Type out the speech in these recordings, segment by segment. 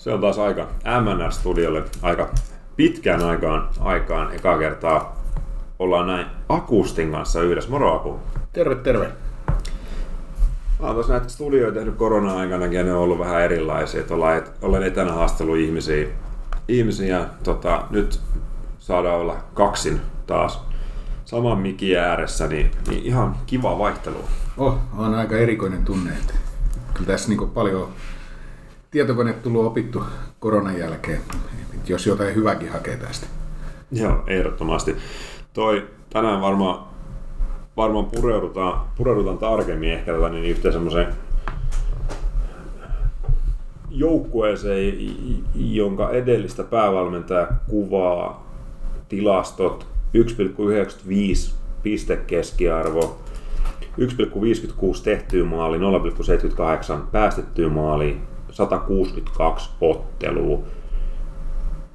Se on taas aika MNR-studiolle aika pitkään aikaan, aikaan eka kertaa ollaan näin Akustin kanssa yhdessä. Moro Aku. Terve, terve. Mä oon tuossa näitä studioita tehnyt korona-aikanakin ja ne on ollut vähän erilaisia. Että ollaan, et, olen etänä haastellut ihmisiä, ihmisiä tota, nyt saadaan olla kaksin taas saman mikin ääressä, niin, niin ihan kiva vaihtelu. Oh, on aika erikoinen tunne. Että kyllä tässä niin paljon tietokone tullut opittu koronan jälkeen, jos jotain hyväkin hakee tästä. Joo, ehdottomasti. Toi tänään varmaan varmaan pureudutaan, pureudutaan tarkemmin ehkä tätä niin yhteen semmoiseen joukkueeseen, jonka edellistä päävalmentaja kuvaa tilastot 1,95 pistekeskiarvo, 1,56 tehtyä maali, 0,78 päästettyä maali, 162 ottelua,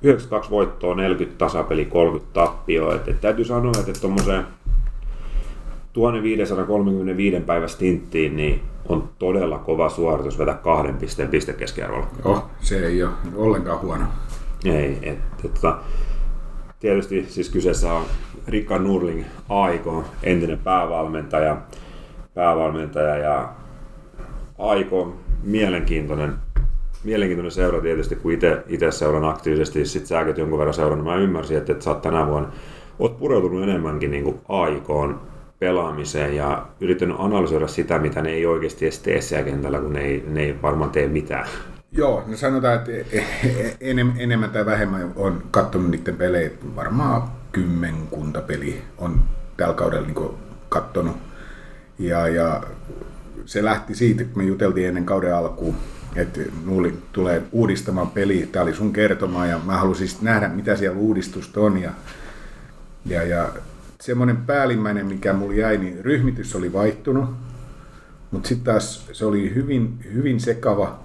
92 voittoa, 40 tasapeli, 30 tappioa. Et, et täytyy sanoa, että tuommoiseen 1535 päivän stinttiin niin on todella kova suoritus vetää kahden pisteen pistekeskiarvolla. Oh, se ei ole ollenkaan huono. Ei, et, et, tota, tietysti siis kyseessä on Rickard Nurling Aiko, entinen päävalmentaja, päävalmentaja ja Aiko, mielenkiintoinen, mielenkiintoinen seura tietysti, kun itse seuran aktiivisesti, sit säkin jonkun verran seurannut, mä ymmärsin, että, että sä oot tänä vuonna, oot pureutunut enemmänkin niin kuin Aikoon, pelaamiseen ja yrittänyt analysoida sitä, mitä ne ei oikeasti edes tee siellä kentällä, kun ne ei, ne ei varmaan tee mitään. Joo, no sanotaan, että e- e- enem, enemmän tai vähemmän on katsonut niiden pelejä, varmaan kymmenkunta peli on tällä kaudella niin katsonut. Ja, ja se lähti siitä, kun me juteltiin ennen kauden alkuun, että Nuuli tulee uudistamaan peli. Tämä oli sun kertoma ja mä halusin nähdä, mitä siellä uudistusta on. Ja, ja, ja semmoinen päällimmäinen, mikä mulla jäi, niin ryhmitys oli vaihtunut, mutta sitten taas se oli hyvin, hyvin sekava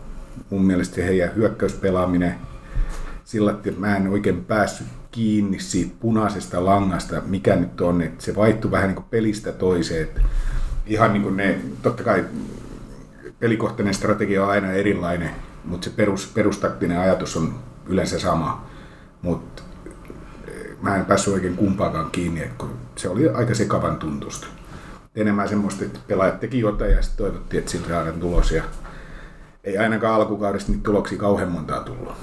mun mielestä heidän hyökkäyspelaaminen sillä, että mä en oikein päässyt kiinni siitä punaisesta langasta, mikä nyt on, että se vaihtui vähän niin kuin pelistä toiseen. Että ihan niin kuin ne, totta kai pelikohtainen strategia on aina erilainen, mutta se perus, perustaktinen ajatus on yleensä sama. Mutta mä en päässyt oikein kumpaakaan kiinni, kun se oli aika sekavan tuntusta. Enemmän semmoista, että pelaajat teki jotain ja sitten toivottiin, että siltä saadaan tulos. Ja ei ainakaan alkukaudesta niitä tuloksia kauhean montaa tullut.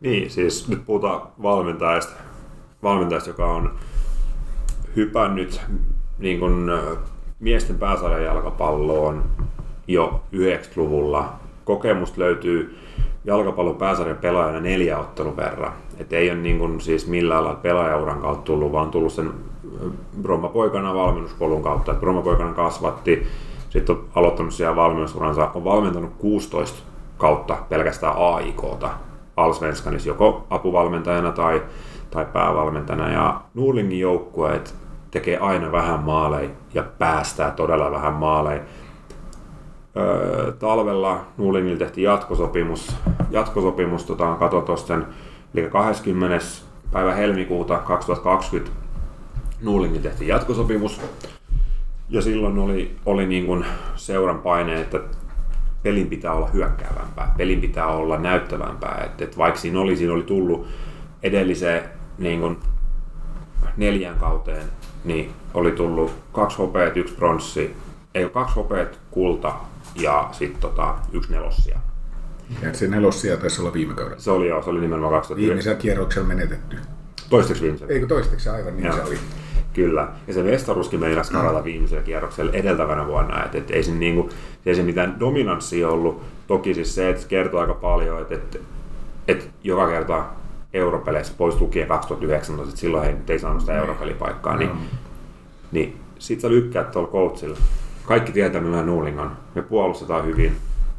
Niin, siis nyt puhutaan valmentajasta, valmentajasta joka on hypännyt niin kuin, miesten pääsarjan jalkapalloon jo 90-luvulla. Kokemusta löytyy jalkapallon pääsarjan pelaajana neljä ottelun verran. Et ei ole niin kuin siis millään lailla pelaajauran kautta tullut, vaan tullut sen Bromma-poikana valmennuspolun kautta. Bromma-poikana kasvatti, sitten on aloittanut siellä valmennusuransa, on valmentanut 16 kautta pelkästään AIKta Alsvenskanissa, joko apuvalmentajana tai, tai päävalmentajana. Ja Nuulingin joukkueet tekee aina vähän maaleja ja päästää todella vähän maaleja talvella Nuulingille tehtiin jatkosopimus. Jatkosopimus tota, kato tuossa eli 20. päivä helmikuuta 2020 Nuulingille tehtiin jatkosopimus. Ja silloin oli, oli niin kuin seuran paine, että pelin pitää olla hyökkäävämpää, pelin pitää olla näyttävämpää. Et, et vaikka siinä oli, siinä oli tullut edelliseen niin kuin neljän kauteen, niin oli tullut kaksi hopeet, yksi pronssi, ei kaksi hopeet, kulta ja sitten tota, yksi nelossia. Ja se nelossia taisi olla viime kaudella. Se oli joo, se oli nimenomaan 2009. Viimeisellä kierroksella menetetty. Toistaiseksi viimeisellä. Eikö toistaiseksi aivan niin joo. se oli. Kyllä. Ja se Vestaruskin meinasi karata mm. viimeisellä kierroksella edeltävänä vuonna. Et, et ei, se niinku, ei se mitään dominanssia ollut. Toki siis se, että se kertoo aika paljon, että et, et joka kerta europeleissä pois lukien 2019, että silloin he ei saanut sitä niin. europelipaikkaa, niin, mm. niin sit sä lykkäät tuolla coachilla kaikki tietää, millä Nuuling on. Me puolustetaan hyvin,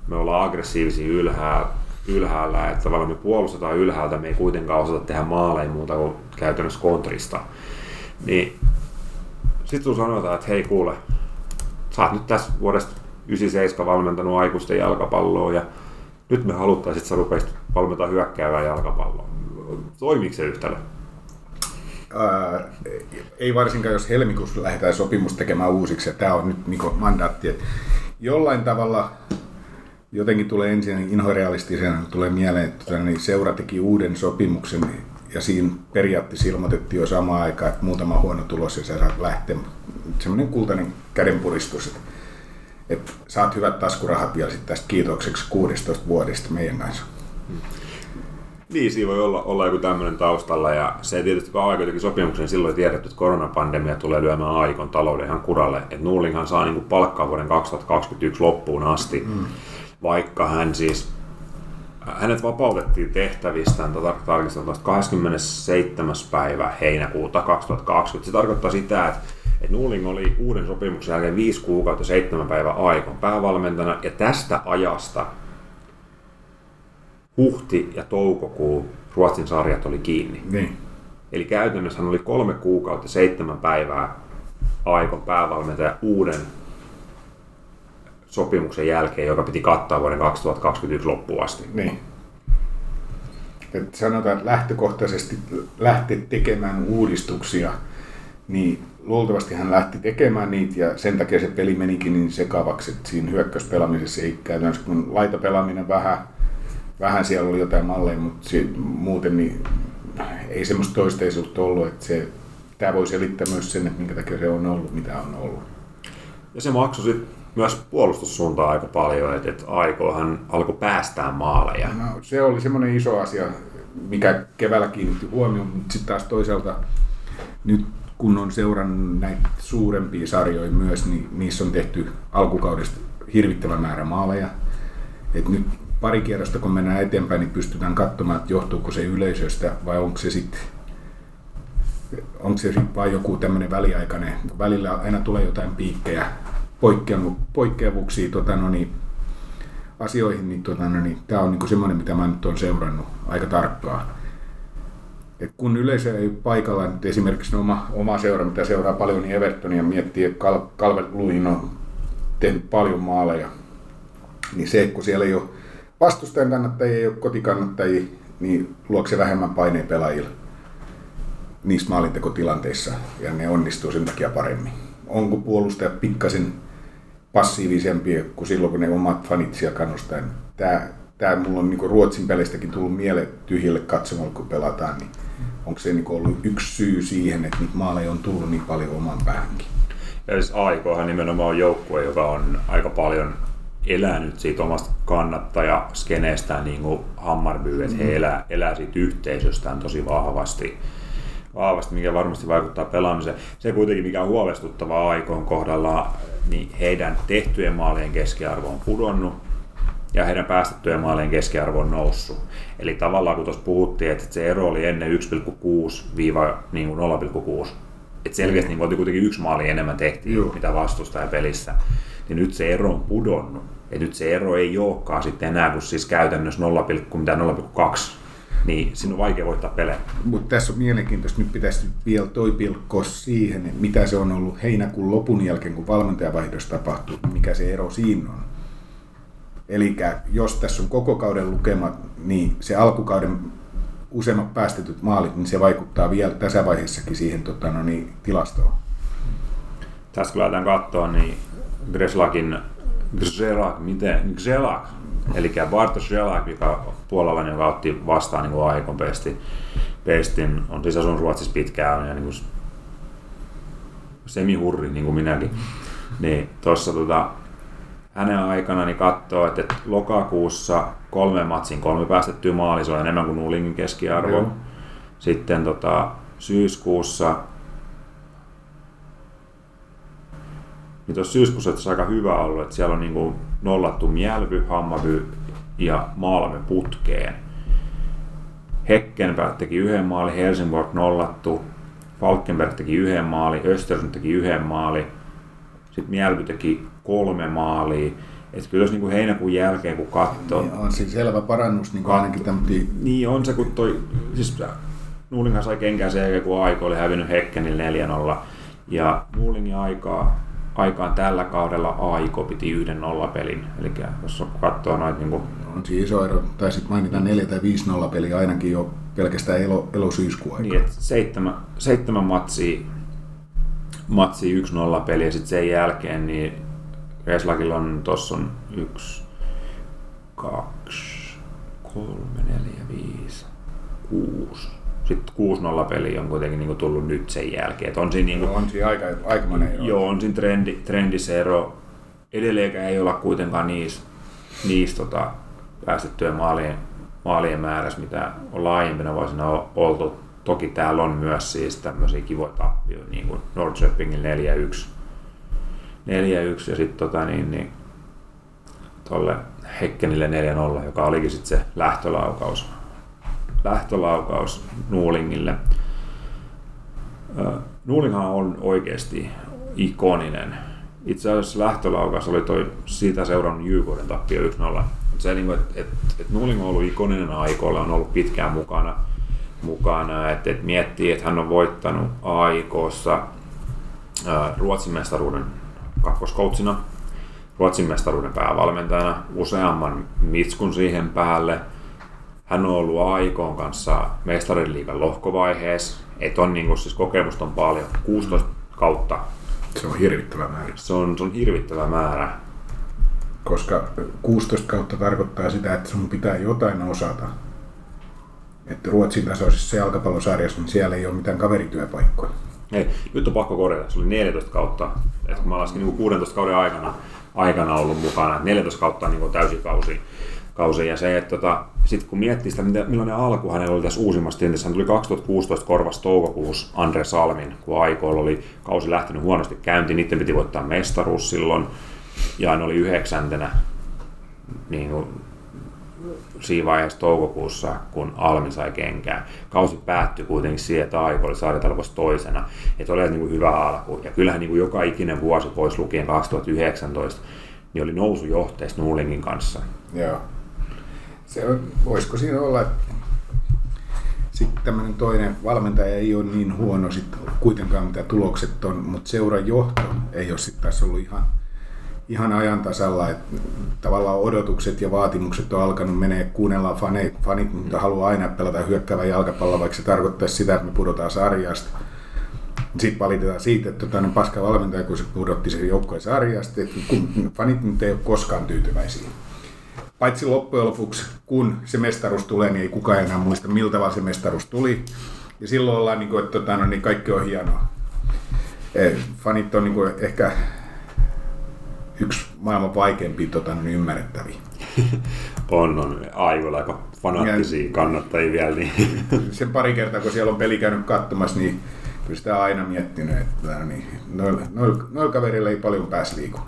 me ollaan aggressiivisia ylhäällä, ylhäällä että tavallaan me puolustetaan ylhäältä, me ei kuitenkaan osata tehdä maaleja muuta kuin käytännössä kontrista. Niin sitten sun sanotaan, että hei kuule, sä oot nyt tässä vuodesta 97 valmentanut aikuisten jalkapalloa ja nyt me haluttaisiin, että sä rupeisit valmentaa hyökkäävää jalkapalloa. Toimiiko se yhtälö? Ää, ei varsinkaan jos helmikuussa lähdetään sopimus tekemään uusiksi, ja tämä on nyt niin mandaatti, että jollain tavalla jotenkin tulee ensin inhorealistisena, tulee mieleen, että tota, niin seura teki uuden sopimuksen ja siinä periaatteessa ilmoitettiin jo samaan aikaan, että muutama huono tulos ja sä saat lähteä. Semmoinen kultainen kädenpuristus, että, että saat hyvät taskurahat vielä sitten tästä kiitokseksi 16 vuodesta meidän kanssa. Niin, siinä voi olla, olla joku tämmöinen taustalla ja se tietysti kun aika teki sopimuksen, niin silloin tiedetty, että koronapandemia tulee lyömään aikon talouden ihan kuralle. Että Nuulinghan saa niin palkkaa vuoden 2021 loppuun asti, mm. vaikka hän siis hänet vapautettiin tehtävistään, tota tarkistan 27. päivä heinäkuuta 2020. Se tarkoittaa sitä, että, että Nuuling oli uuden sopimuksen jälkeen 5 kuukautta 7 päivää aikon päävalmentajana, ja tästä ajasta huhti ja toukokuu Ruotsin sarjat oli kiinni. Niin. Eli käytännössä hän oli kolme kuukautta seitsemän päivää aikon päävalmentaja uuden sopimuksen jälkeen, joka piti kattaa vuoden 2021 loppuun asti. Niin. Et sanotaan, että lähtökohtaisesti lähti tekemään uudistuksia, niin luultavasti hän lähti tekemään niitä ja sen takia se peli menikin niin sekavaksi, että siinä hyökkäyspelaamisessa ei käytännössä, kun laitapelaaminen vähän, vähän siellä oli jotain malleja, mutta se, muuten niin ei semmoista toisteisuutta ollut, että se, tämä voi selittää myös sen, että minkä takia se on ollut, mitä on ollut. Ja se maksoi sitten myös puolustussuuntaan aika paljon, että, että aikoihan alkoi päästää maaleja. No, se oli semmoinen iso asia, mikä keväällä kiinnitti huomioon, mutta sitten taas toisaalta nyt kun on seurannut näitä suurempia sarjoja myös, niin niissä on tehty alkukaudesta hirvittävä määrä maaleja. Et nyt pari kierrosta kun mennään eteenpäin, niin pystytään katsomaan, että johtuuko se yleisöstä vai onko se sitten onko se sitten joku tämmöinen väliaikainen, välillä aina tulee jotain piikkejä, poikkeavuuksia tota, no niin, asioihin, niin, tota, no niin, tämä on niin semmoinen, mitä mä nyt olen seurannut aika tarkkaan. Et kun yleisö ei paikalla, nyt esimerkiksi oma, oma seura, mitä seuraa paljon, niin Evertonia miettii, että Cal- Calvert on tehnyt paljon maaleja, niin se, kun siellä ei ole vastustajan kannattajia, ei kotikannattajia, niin luokse se vähemmän paineen pelaajilla niissä maalintekotilanteissa, ja ne onnistuu sen takia paremmin. Onko puolustaja pikkasen passiivisempia kuin silloin, kun ne omat fanit siellä kannustaa. Tämä, tämä mulla on niin Ruotsin pelistäkin tullut mieleen tyhjille katsomalle, kun pelataan, niin onko se niin ollut yksi syy siihen, että niitä maaleja on tullut niin paljon oman päähänkin? Ja siis Aikohan nimenomaan on joukkue, joka on aika paljon elänyt siitä omasta kannattajaskeneestään niin kuin Hammarby, että he mm. elää, elää siitä yhteisöstään tosi vahvasti vahvasti, mikä varmasti vaikuttaa pelaamiseen. Se kuitenkin, mikä on huolestuttavaa aikoon kohdalla, niin heidän tehtyjen maalien keskiarvo on pudonnut ja heidän päästettyjen maalien keskiarvo on noussut. Eli tavallaan kun tuossa puhuttiin, että se ero oli ennen 1,6-0,6, niin että selkeästi niin kuitenkin yksi maali enemmän tehtiin, Joo. mitä vastustaja pelissä, niin nyt se ero on pudonnut. Ja nyt se ero ei olekaan sitten enää kuin siis käytännössä 0,2 niin sinun on vaikea voittaa pelejä. Mutta tässä on mielenkiintoista, nyt pitäisi vielä toi pilkkoa siihen, mitä se on ollut heinäkuun lopun jälkeen, kun valmentajavaihdos tapahtuu, mikä se ero siinä on. Eli jos tässä on koko kauden lukemat, niin se alkukauden useimmat päästetyt maalit, niin se vaikuttaa vielä tässä vaiheessakin siihen tota, no niin, tilastoon. Tässä kun lähdetään katsoa, niin Greslakin, Greslak, miten, Greslak, Eli Bartosz Jelak, joka puolalainen, joka otti vastaan niin Aikon pesti, pestin, on siis asunut Ruotsissa pitkään ja niin kuin semihurri, niin kuin minäkin. Niin tuossa tota, hänen aikana niin katsoo, että lokakuussa kolme matsin kolme päästettyä maali, se on enemmän kuin Nuulingin keskiarvo. Joo. Sitten tota, syyskuussa niin tuossa syyskuussa se aika hyvä ollut, että siellä on niin kuin nollattu Mjälvy, Hammarby ja Malmö putkeen. Heckenberg teki yhden maali, Helsingborg nollattu, Falkenberg teki yhden maali, Östersund teki yhden maali, sitten Mjälvy teki kolme maalia. Että kyllä jos niin kuin heinäkuun jälkeen kun katsoo... Niin on siis selvä parannus niin kuin ainakin tämmöinen... Niin on se, kun toi... Siis Nuulinghan sai kenkään sen jälkeen, kun Aiko oli hävinnyt Hekkenille 4-0. Ja Nuulingin aikaa aikaan tällä kaudella Aiko piti yhden nollapelin. Eli jos katsoo noita... Niin kuin... On siis iso ero, tai sitten mainitaan neljä tai viisi nollapeliä ainakin jo pelkästään elo, elosyyskuun Niin, että seitsemän, seitsemän matsia, matsia yksi nollapeli ja sitten sen jälkeen niin Reslakilla on tuossa on yksi, kaksi, kolme, neljä, viisi, kuusi. Sitten 6-0 peli on kuitenkin niin kuin tullut nyt sen jälkeen. Et on siinä, niin kuin, on siinä aika, aikamoinen ero. Joo, on siinä trendi, trendissä ero. Edelleenkään ei olla kuitenkaan niissä, niissä tota, päästettyjä maalien, maalien määrässä, mitä on laajempina vuosina oltu. Toki täällä on myös siis tämmöisiä kivoja tappioita, niin kuin Norrköpingin 4-1. 4-1 ja sitten tota, niin, niin, tolle Hekkenille 4-0, joka olikin sitten se lähtölaukaus, lähtölaukaus Nuulingille. Nuulinghan on oikeasti ikoninen. Itse asiassa lähtölaukaus oli toi siitä seurannut Jykoiden tappio 1-0. Se, niin että et, et Nuuling on ollut ikoninen aikoilla, on ollut pitkään mukana. mukana että et miettii, että hän on voittanut aikoissa Ruotsin mestaruuden kakkoskoutsina Ruotsin mestaruuden päävalmentajana, useamman mitskun siihen päälle. Hän on ollut Aikoon kanssa mestarin liigan lohkovaiheessa, et on niin kuin, siis kokemusta on paljon, 16 kautta. Se on hirvittävä määrä. Se on, se on hirvittävä määrä. Koska 16 kautta tarkoittaa sitä, että sun pitää jotain osata. Että Ruotsin tasoisessa jalkapallosarjassa, niin siellä ei ole mitään kaverityöpaikkoja. Ei, nyt on pakko korjata. Se oli 14 kautta. Et kun mä laskin niin 16 kauden aikana, aikana ollut mukana. 14 kautta niin täysikausi. Kausi. Ja se, että tota, sitten kun miettii sitä, millainen alku hänellä oli tässä uusimmassa tilanteessa, hän tuli 2016 korvas toukokuussa Andre Salmin, kun aikoilla oli kausi lähtenyt huonosti käyntiin, niiden piti voittaa mestaruus silloin, ja ne oli yhdeksäntenä niin kuin siinä vaiheessa toukokuussa, kun Almi sai kenkää. Kausi päättyi kuitenkin siihen, että Aiko oli sarjatalkossa toisena. Että oli niin kuin hyvä alku. Ja kyllähän niin kuin joka ikinen vuosi pois lukien 2019, niin oli nousujohteessa Nuulingin kanssa. Joo. Se on, voisiko siinä olla, että sitten tämmöinen toinen valmentaja ei ole niin huono sit kuitenkaan mitä tulokset on, mutta seuran johto ei ole sitten taas ollut ihan ihan ajan tasalla, että tavallaan odotukset ja vaatimukset on alkanut menee, kuunnellaan fanit, fanit mutta haluaa aina pelata hyökkäävää jalkapalloa, vaikka se tarkoittaa sitä, että me pudotaan sarjasta. Sitten valitetaan siitä, että tota, paska valmentaja, kun se pudotti sen joukkojen sarjasta, että fanit nyt ei ole koskaan tyytyväisiä. Paitsi loppujen lopuksi, kun se mestaruus tulee, niin ei kukaan enää muista, miltä vaan se mestaruus tuli. Ja silloin ollaan, niin kuin, että tota, no, niin kaikki on hienoa. Fanit on niin kuin, ehkä yksi maailman vaikeimpia tota, niin ymmärrettäviä. on, on aivan aika fanaattisia kannattajia vielä. Niin. Sen pari kertaa, kun siellä on peli käynyt katsomassa, niin kyllä sitä aina miettinyt, että no niin, noilla, noilla, noilla kaverilla ei paljon pääs liiku.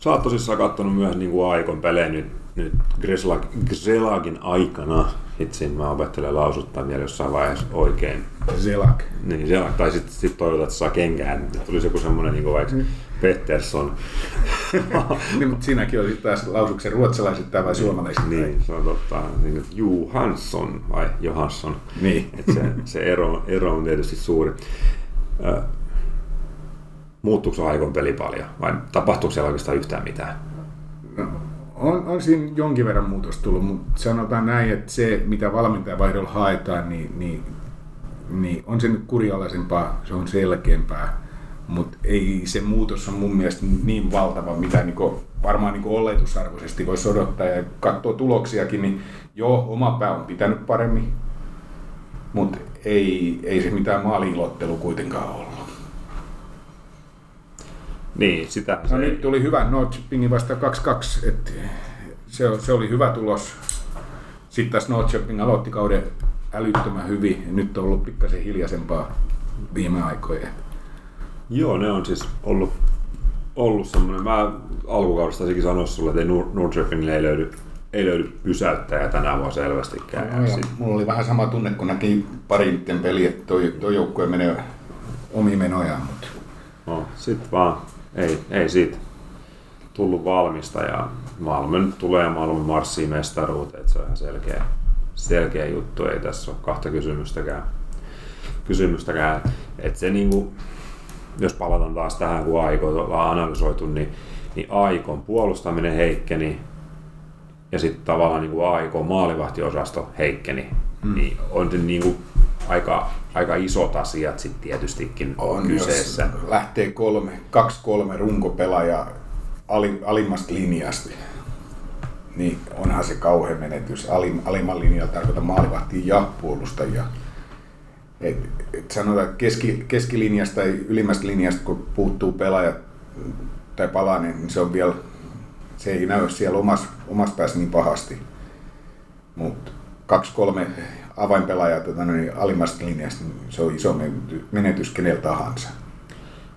Sä oot tosissaan katsonut myös niin kuin Aikon pelejä nyt, nyt Greslagin aikana. Itse mä opettelen lausuttaa vielä jossain vaiheessa oikein. Zelak. Niin, Zelak. Tai sitten sit toivotaan, että saa kenkään. Tulisi joku semmoinen niin vaikka mm Pettersson. niin, mutta siinäkin oli taas lausuksen ruotsalaiset tai vai suomalaiset? Niin, se on totta. Niin, Johansson vai Johansson. Niin. Et se, se ero, ero on tietysti suuri. Muuttuuko se aikon peli paljon vai tapahtuuko siellä oikeastaan yhtään mitään? No, on, on siinä jonkin verran muutos tullut, mutta sanotaan näin, että se mitä valmentajavaihdolla haetaan, niin, niin, niin on se nyt kurialaisempaa, se on selkeämpää mutta ei se muutos on mun mielestä niin valtava, mitä niinku, varmaan niinku oletusarvoisesti voisi odottaa. Ja katsoo tuloksiakin, niin joo, oma pää on pitänyt paremmin, mutta ei, ei se mitään maaliilottelu kuitenkaan ollut. Niin, sitä no, se nyt tuli hyvä Norrköpingin vasta 2-2, että se, se oli hyvä tulos. Sitten taas Norrköping aloitti kauden älyttömän hyvin. Nyt on ollut pikkasen hiljaisempaa viime aikoina. Joo, ne on siis ollut, ollut semmoinen, mä alkukaudesta taisinkin sanoa sulle, että Nordströmille ei löydy, ei löydy pysäyttäjä tänä vuonna selvästikään. No, ja mulla oli vähän sama tunne, kun näki pari niiden peli, että toi, toi joukkue menee omiin menojaan. Mutta... No, sitten vaan, ei, ei siitä tullut valmista ja Malmö tulee Malmö marssiin mestaruuteen, se on ihan selkeä, selkeä juttu, ei tässä ole kahta kysymystäkään. kysymystäkään. Että se niinku, jos palataan taas tähän, kun Aiko ollaan analysoitu, niin, niin Aikon puolustaminen heikkeni ja sitten tavallaan niin kuin Aikon maalivahtiosasto heikkeni, mm. niin on se niin kuin aika, aika isot asiat sitten tietystikin on, kyseessä. Jos lähtee kolme, kaksi kolme runkopelaajaa ali, alimmasta linjasta, niin onhan se kauhean menetys. Alim, alimman linjalla tarkoitan maalivahtia ja puolustajia. Et, et sanotaan, että keski, keskilinjasta tai ylimmästä linjasta, kun puuttuu pelaajat tai palanen, niin se on vielä, se ei näy siellä omassa, omassa päässä niin pahasti. Mutta kaksi, kolme avainpelaajaa tota, niin alimmasta linjasta, niin se on iso menetys kenellä tahansa.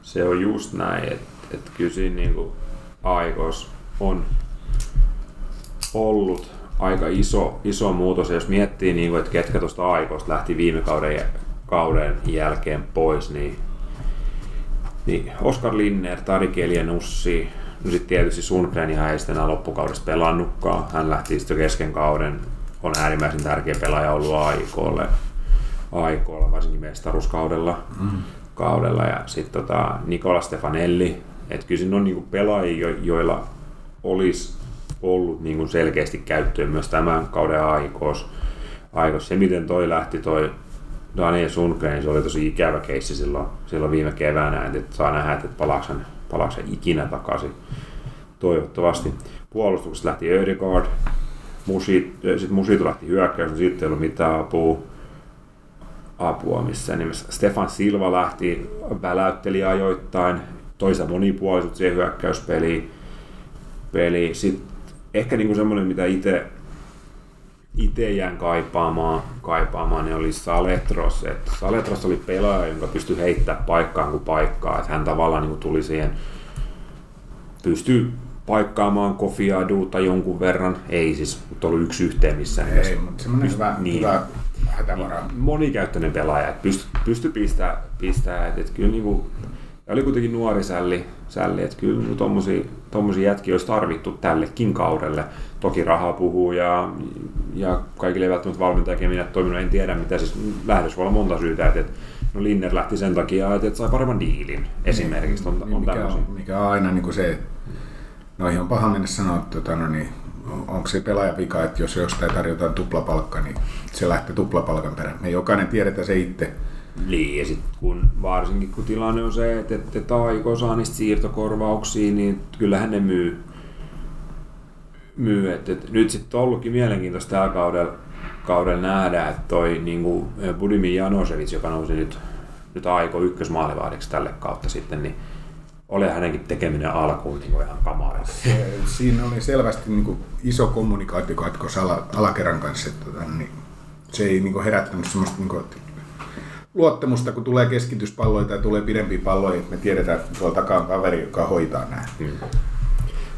Se on just näin, että et kyllä siinä niinku aikos on ollut aika iso, iso muutos. Ja jos miettii, niin kuin, että ketkä tuosta aikoista lähti viime kauden, kauden jälkeen pois, niin, niin Oskar Linner, Tari Nussi, no sitten tietysti Sundgren ihan ei sitten loppukaudesta pelannutkaan. Hän lähti sitten kesken kauden, on äärimmäisen tärkeä pelaaja ollut aikoille, aikoilla, varsinkin mestaruuskaudella. Mm. Kaudella. Ja sitten tota, Nikola Stefanelli, että kyllä siinä on niinku pelaajia, joilla olisi ollut niin kuin selkeästi käyttöön myös tämän kauden aikos. aikos. Se, miten toi lähti toi Daniel Sundgren, se oli tosi ikävä keissi silloin, silloin viime keväänä, että saa nähdä, että palaako hän, ikinä takaisin. Toivottavasti. Puolustuksessa lähti Ödegaard, Musit, sitten Musit lähti hyökkäys, mutta sitten ei ollut mitään apua, apua missään nimessä. Stefan Silva lähti, väläytteli ajoittain, toisa monipuolisuutta siihen hyökkäyspeliin. Peli. Sitten ehkä niinku semmoinen, mitä itse itse jään kaipaamaan, kaipaamaan, niin oli Saletros. Et Saletros oli pelaaja, jonka pystyi heittämään paikkaan kuin paikkaa. Et hän tavallaan niin tuli siihen, pystyi paikkaamaan Kofi Aduta jonkun verran. Ei siis, mutta ollut yksi yhteen missä Ei, mutta semmoinen pyst- hyvä, niin, hyvä hätävara. Monikäyttöinen pelaaja, että pystyi pysty pistää, pistää että et kyllä niin kuin, ja oli kuitenkin nuori sälli, sälli että kyllä niin tommosia, tommosia jätkiä olisi tarvittu tällekin kaudelle. Toki rahaa puhuu ja, ja kaikille ei välttämättä valmentajakin minä toiminut, en tiedä mitä siis lähdössä voi olla monta syytä, että, että no Linner lähti sen takia, että, että sai paremman diilin esimerkiksi. On, niin, on mikä, on, mikä on aina niin kuin se, no ihan paha mennä sanoa, että tota, no niin, onko se pelaaja vika, että jos jostain tarjotaan tuplapalkka, niin se lähtee tuplapalkan perään. Me jokainen tiedetään se itse niin, ja sitten kun, varsinkin kun tilanne on se, että, että Taiko saa niistä siirtokorvauksia, niin kyllähän ne myy. myy. Et, et nyt sitten on ollutkin mielenkiintoista tällä kaudella, kaudella nähdä, että toi niin Budimi Janosevic, joka nousi nyt, nyt Aiko ykkösmaalivahdiksi tälle kautta sitten, niin oli hänenkin tekeminen alkuun niin ihan kamala. Siinä oli selvästi niin kuin iso kommunikaatiokatkos ala, alakerran kanssa, että tota, niin se ei niin kuin herättänyt semmoista, niin kuin, luottamusta, kun tulee keskityspalloja tai tulee pidempiä palloja, että me tiedetään, että tuolla takaa on kaveri, joka hoitaa nämä. Hmm.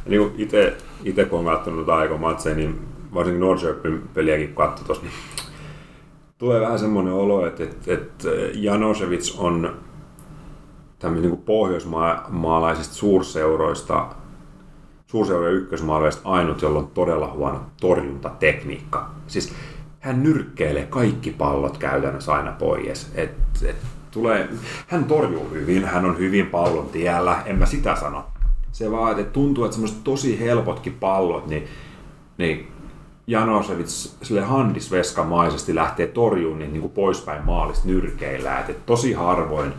Niin itse, itse kun on katsonut aika matseja, niin varsinkin Norrköpin peliäkin katsoi tuossa, niin tulee vähän semmoinen olo, että, että, että Janosevic on tämmöinen niin pohjoismaalaisista suurseuroista, suurseurojen ykkösmaalaisista ainut, jolla on todella huono torjuntatekniikka. Siis hän nyrkkeilee kaikki pallot käytännössä aina pois. Et, et tulee, hän torjuu hyvin, hän on hyvin pallon tiellä, en mä sitä sano. Se vaan, että tuntuu, että semmoiset tosi helpotkin pallot, niin, niin Janosevic sille handisveskamaisesti lähtee torjuun niin, niin kuin poispäin maalista nyrkeillä. Et, et tosi harvoin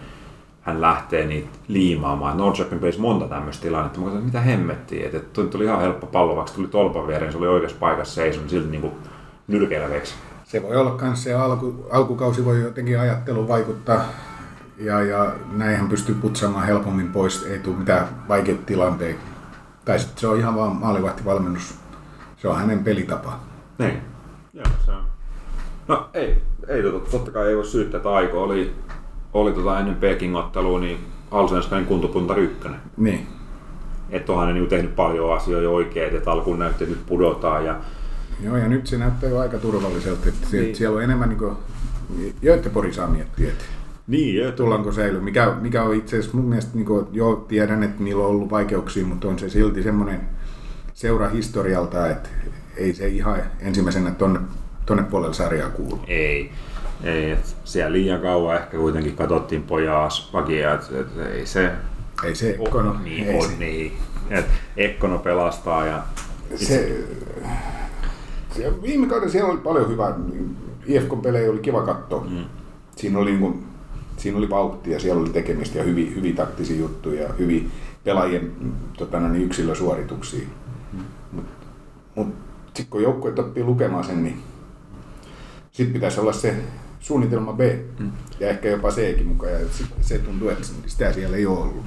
hän lähtee niitä liimaamaan. Nordschapin pelissä monta tämmöistä tilannetta. Mä katsoin, mitä hemmettiin. Et, et tuli ihan helppo pallo, vaikka tuli tolpan viereen, se oli oikeassa paikassa seison, niin silti niin kuin nyrkeileväksi. Se voi olla myös se alku, alkukausi voi jotenkin ajattelu vaikuttaa ja, ja näinhän pystyy putsaamaan helpommin pois, ei tule mitään vaikeita tilanteita. Tai sitten se on ihan vaan maalivahtivalmennus. Se on hänen pelitapa. Niin. Joo, se on. No ei, ei totta, totta kai ei voi syyttää, että Aiko oli, oli tota ennen Peking-ottelua niin Alsenskain kuntopunta ykkönen. Niin. Että onhan ne niinku tehnyt paljon asioita oikein, että alkuun näytti, että nyt pudotaan ja Joo, ja nyt se näyttää jo aika turvalliselta, että niin. siellä on enemmän niin kuin, Göteborg saa miettiä, että niin, tullaanko säilyä. Mikä, mikä on itse asiassa mun mielestä, niin kuin, joo, tiedän, että niillä on ollut vaikeuksia, mutta on se silti semmoinen seura historialta, että ei se ihan ensimmäisenä tonne, tonne puolelle sarjaa kuulu. Ei. Ei, että siellä liian kauan ehkä kuitenkin katsottiin pojaas vakia, että, että ei se... Ei se Ekkono. Oh, niin, ei on, se. niin. Että Ekkono pelastaa ja... Se, ja viime kauden siellä oli paljon hyvää. IFK-pelejä oli kiva katsoa. Mm. Siinä oli, niin kuin, siinä oli vauhtia, siellä oli tekemistä ja hyvin, hyvin taktisia juttuja ja hyvin pelaajien tota, niin yksilösuorituksia. Mm. Mutta mut, sitten kun joukkueet oppii lukemaan sen, niin sitten pitäisi olla se suunnitelma B mm. ja ehkä jopa Ckin mukaan. Ja se tuntuu, että sitä siellä ei ole ollut.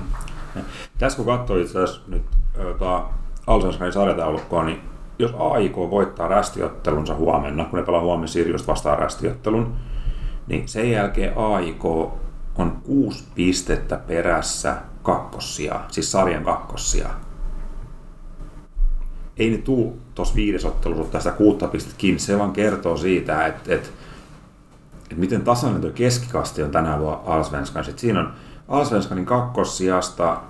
Tässä kun katsoo itse asiassa nyt tota, Alsenskanin sarjataulukkoa, niin jos aikoo voittaa rästiottelunsa huomenna, kun ne pelaa huomenna Sirius vastaan rästiottelun, niin sen jälkeen AIK on kuusi pistettä perässä kakkossia, siis sarjan kakkossia. Ei ne tuu tuossa viidesottelussa sitä kuutta pistettä kiinni, se vaan kertoo siitä, että, että, että miten tasainen tuo keskikasti on tänä vuonna Alsvenskan. Siinä on Alsvenskanin kakkossijasta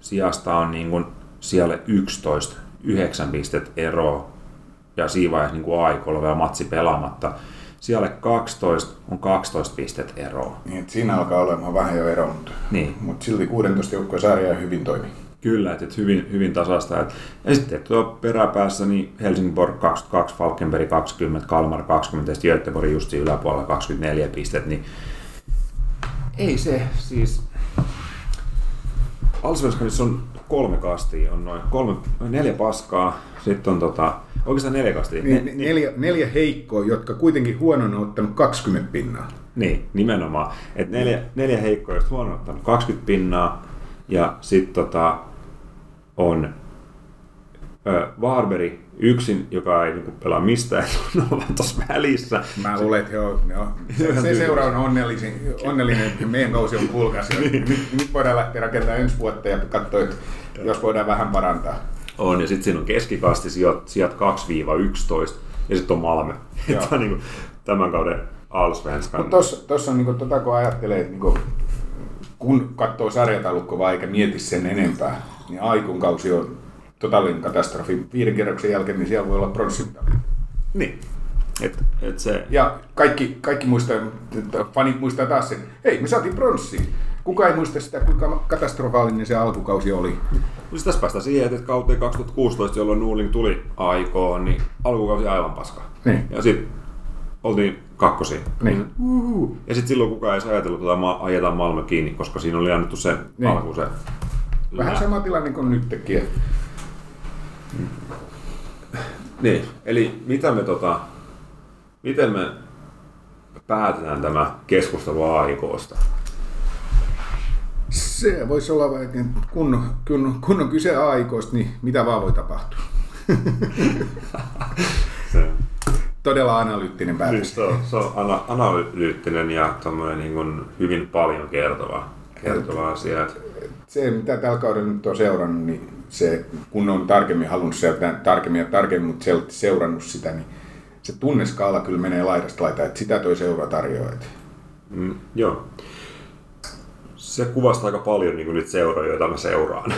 sijasta on niin kuin siellä 11, 9 pistet ero ja siinä vaiheessa niin kuin aikoilla vielä matsi pelaamatta. Siellä 12 on 12 pistet ero. Niin, siinä alkaa olemaan vähän jo ero, mutta, niin. mutta silti 16 joukkojen sarja hyvin toimii. Kyllä, että hyvin, hyvin tasasta. Ja sitten tuo peräpäässä niin Helsingborg 22, Falkenberg 20, Kalmar 20 ja Göteborg just yläpuolella 24 pistet, niin ei se siis... Allsvenskanissa on kolme kastia, on noin kolme, neljä paskaa, sitten on tota, oikeastaan neljä kastia. Niin, ne, neljä, neljä heikkoa, jotka kuitenkin huonon on ottanut 20 pinnaa. Niin, nimenomaan. Et neljä, neljä heikkoa, jotka huonon on ottanut 20 pinnaa, ja sitten tota, on Varberi yksin, joka ei niinku pelaa mistään, on vaan tuossa välissä. Mä luulen, että joo, joo. Se, se seura on onnellisin, onnellinen, että meidän kausi on pulkas. Nyt, nyt voidaan lähteä rakentamaan ensi vuotta ja katsoa, että jos voidaan vähän parantaa. On, ja sitten siinä on keskikasti sijat, sijat 2-11, ja sitten on Malme. Tämä on niin tämän kauden Allsvenskan. Mutta tuossa on, niin kuin, tota, kun ajattelee, että niin kuin, kun katsoo sarjataulukkoa eikä mieti sen enempää, niin Aikun kausi on totaalinen katastrofi. Viiden kierroksen jälkeen, niin siellä voi olla pronssinmitali. Niin. Et, et se... Ja kaikki, kaikki muistaa, fanit muistaa taas sen, hei me saatiin pronssiin. Kuka ei muista sitä, kuinka katastrofaalinen se alkukausi oli. Siis tässä päästään siihen, että kauteen 2016, jolloin Nuuling tuli aikoon, niin alkukausi aivan paska. Niin. Ja sitten oltiin kakkosi. Niin. Uhuhu. Ja sitten silloin kukaan ei ajatellut, että ajetaan Malmö kiinni, koska siinä oli annettu se niin. alku se Vähän sama tilanne kuin nytkin. Niin, eli mitä me tota, miten me päätetään tämä keskustelu aikoosta? Se voisi olla kun, kun, kun on kyse aikoista, niin mitä vaan voi tapahtua. se. Todella analyyttinen päätös. Niin, se on, se on ana, analyyttinen ja niin kuin hyvin paljon kertova, kertova asia. Se, mitä tällä kaudella nyt on seurannut, niin se, kun on tarkemmin halunnut seurata, tarkemmin ja tarkemmin, mutta seurannut sitä, niin se tunneskaala kyllä menee laidasta laitaan, että sitä toi seura tarjoaa. Mm, joo. Se kuvastaa aika paljon niin niitä seuroja, joita mä seuraan.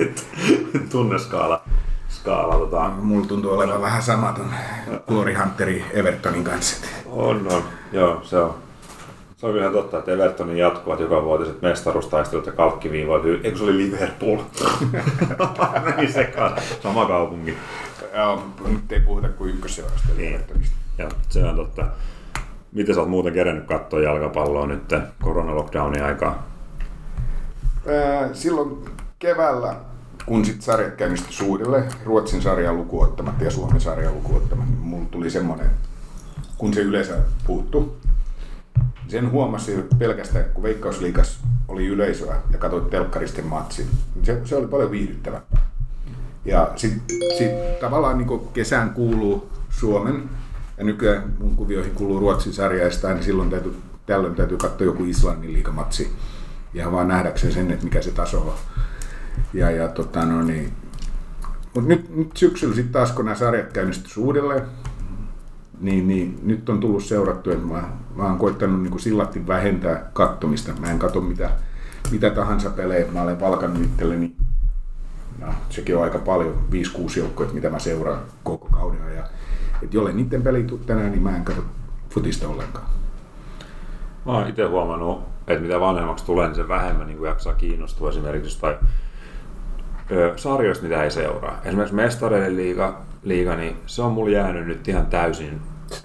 tunneskaala. Skaala, tota... Mulla tuntuu olevan vähän sama ton Glory Hunterin Evertonin kanssa. On, on. Joo, se on se on kyllä totta, että Evertonin jatkuvat joka vuotiset mestaruustaistelut ja kalkkiviivoit. Eikö se oli Liverpool? Meni sekaan. Sama kaupunki. Joo, nyt ei puhuta kuin ykkösseurasta niin. Joo, se on totta. Miten sä oot muuten kerännyt katsoa jalkapalloa nyt koronalockdownin aikaa? Silloin keväällä, kun sit sarjat käynnistyi suudelle, Ruotsin sarja lukuottamatta ja Suomen sarja lukuottamatta, niin mulla tuli semmoinen, kun se yleensä puuttu, sen huomasi pelkästään, kun Veikkausliikas oli yleisöä ja katsoit telkkaristen matsin. Se, se oli paljon viihdyttävämpää. Ja sitten sit tavallaan niin kesään kuuluu Suomen ja nykyään mun kuvioihin kuuluu Ruotsin sarjaista, niin silloin täytyy, tällöin täytyy katsoa joku Islannin liikamatsi. Ihan vaan nähdäkseen sen, että mikä se taso on. Ja, ja tota, no niin. Mut nyt, nyt syksyllä sitten taas, kun nämä sarjat käynnistyivät uudelleen, niin, niin nyt on tullut seurattu, että mä, mä oon koittanut niin sillatti vähentää kattomista. Mä en katso mitä, mitä tahansa pelejä, mä olen valkannut itselleni, no, sekin on aika paljon, 5-6 joukkoja, mitä mä seuraan koko kauden ajan. että jolle niiden pelit tänään, niin mä en katso futista ollenkaan. Mä oon itse huomannut, että mitä vanhemmaksi tulee, niin se vähemmän niin jaksaa kiinnostua esimerkiksi tai sarjoista, mitä ei seuraa. Esimerkiksi Mestareiden liiga, liiga, niin se on mulla jäänyt nyt ihan täysin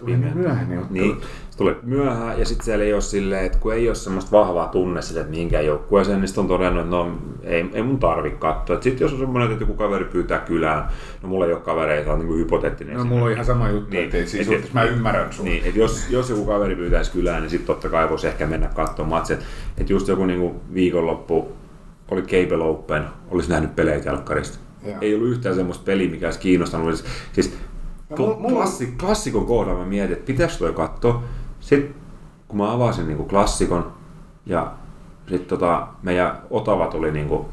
pimeä. Myöhemmin Niin, tulet myöhään ja sitten siellä ei ole silleen, että kun ei ole semmoista vahvaa tunne sille, että mihinkään joukkueeseen, niin sitten on todennut, että no ei, ei mun tarvi katsoa. Sitten jos on semmoinen, että joku kaveri pyytää kylään, no mulla ei ole kavereita, on niin kuin hypoteettinen. No mulla on ihan sama juttu, niin, että siis et, mä ymmärrän sun. Niin, että jos, jos joku kaveri pyytäisi kylään, niin sitten totta kai voisi ehkä mennä katsomaan matsit. Että just joku niin kuin viikonloppu oli Cable Open, olisi nähnyt pelejä jälkkarista. Ja. Ei ollut yhtään semmoista peliä, mikä olisi kiinnostanut. Siis no, klassi, klassikon kohdalla mä mietin, että pitäisi toi katsoa. Sitten kun mä avasin niin klassikon ja sitten tota, meidän Otava tuli niin kuin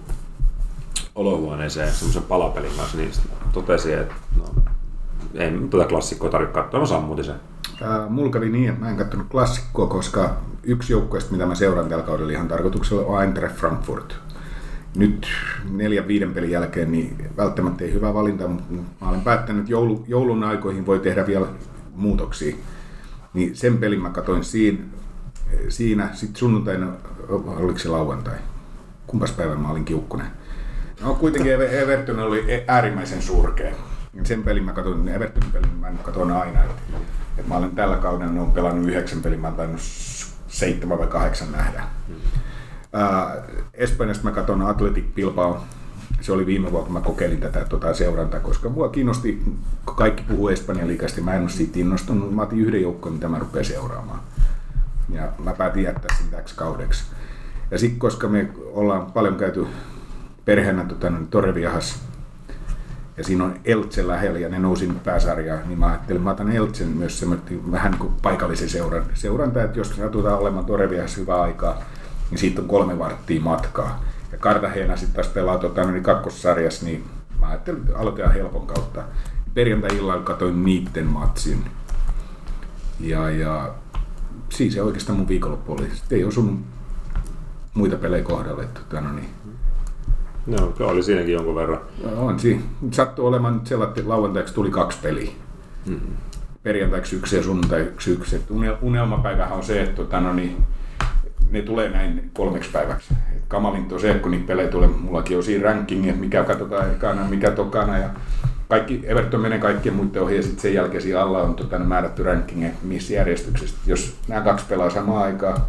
olohuoneeseen semmoisen palapelin kanssa, niin totesin, että no, ei tätä klassikkoa tarvitse katsoa, mä sammutin sen. Mulla kävi niin, että mä en katsonut klassikkoa, koska yksi joukkueesta, mitä mä seuraan tällä kaudella ihan tarkoituksella, on Eintracht Frankfurt nyt neljän viiden pelin jälkeen niin välttämättä ei hyvä valinta, mutta mä olen päättänyt, että joulu, joulun aikoihin voi tehdä vielä muutoksia. Niin sen pelin mä katsoin siinä, siinä sitten sunnuntaina, oliko se lauantai, kumpas päivän mä olin kiukkunen. No kuitenkin Everton oli äärimmäisen surkea. Sen pelin mä katsoin, Evertonin pelin mä katson aina, että, että mä olen tällä kaudella on pelannut yhdeksän pelin, mä olen seitsemän vai kahdeksan nähdä. Äh, Espanjasta mä katson Atletic Bilbao. Se oli viime vuonna, kun mä kokeilin tätä tuota seurantaa, koska mua kiinnosti, kun kaikki puhuu Espanjan liikasta, mä en ole siitä innostunut. Mä otin yhden joukkoon, mitä mä rupean seuraamaan. Ja mä päätin jättää sen täksi kaudeksi. Ja sitten, koska me ollaan paljon käyty perheenä tota, Torreviahas, ja siinä on Eltse lähellä ja ne nousi pääsarjaan, niin mä ajattelin, mä otan Eltsen myös vähän niin kuin paikallisen seuran, seuranta, että jos satutaan olemaan Torreviahas hyvää aikaa, niin siitä on kolme varttia matkaa. Ja Cartagena sitten taas pelaa tota, niin kakkossarjassa, niin mä ajattelin, että aloitetaan helpon kautta. Perjantai-illalla katsoin niitten matsin. Ja, ja siis se oikeastaan mun viikonloppu oli. Sitten ei osunut muita pelejä kohdalle. Tota, no niin. No, oli siinäkin jonkun verran. No, on siinä. Sattuu olemaan nyt sellainen, että lauantaiksi tuli kaksi peliä. Mm-hmm. Perjantaiksi yksi ja sunnuntaiksi yksi. unelmapäivähän on se, että tota, no niin, ne tulee näin kolmeksi päiväksi. Kamalin se, kun niitä pelejä tulee, mullakin on siinä rankingi, että mikä katsotaan ekana, mikä tokana ja kaikki, Everton menee kaikkien muiden ohi ja sitten sen jälkeen siinä alla on tota, määrätty ranking, missä järjestyksessä. Jos nämä kaksi pelaa samaan aikaan,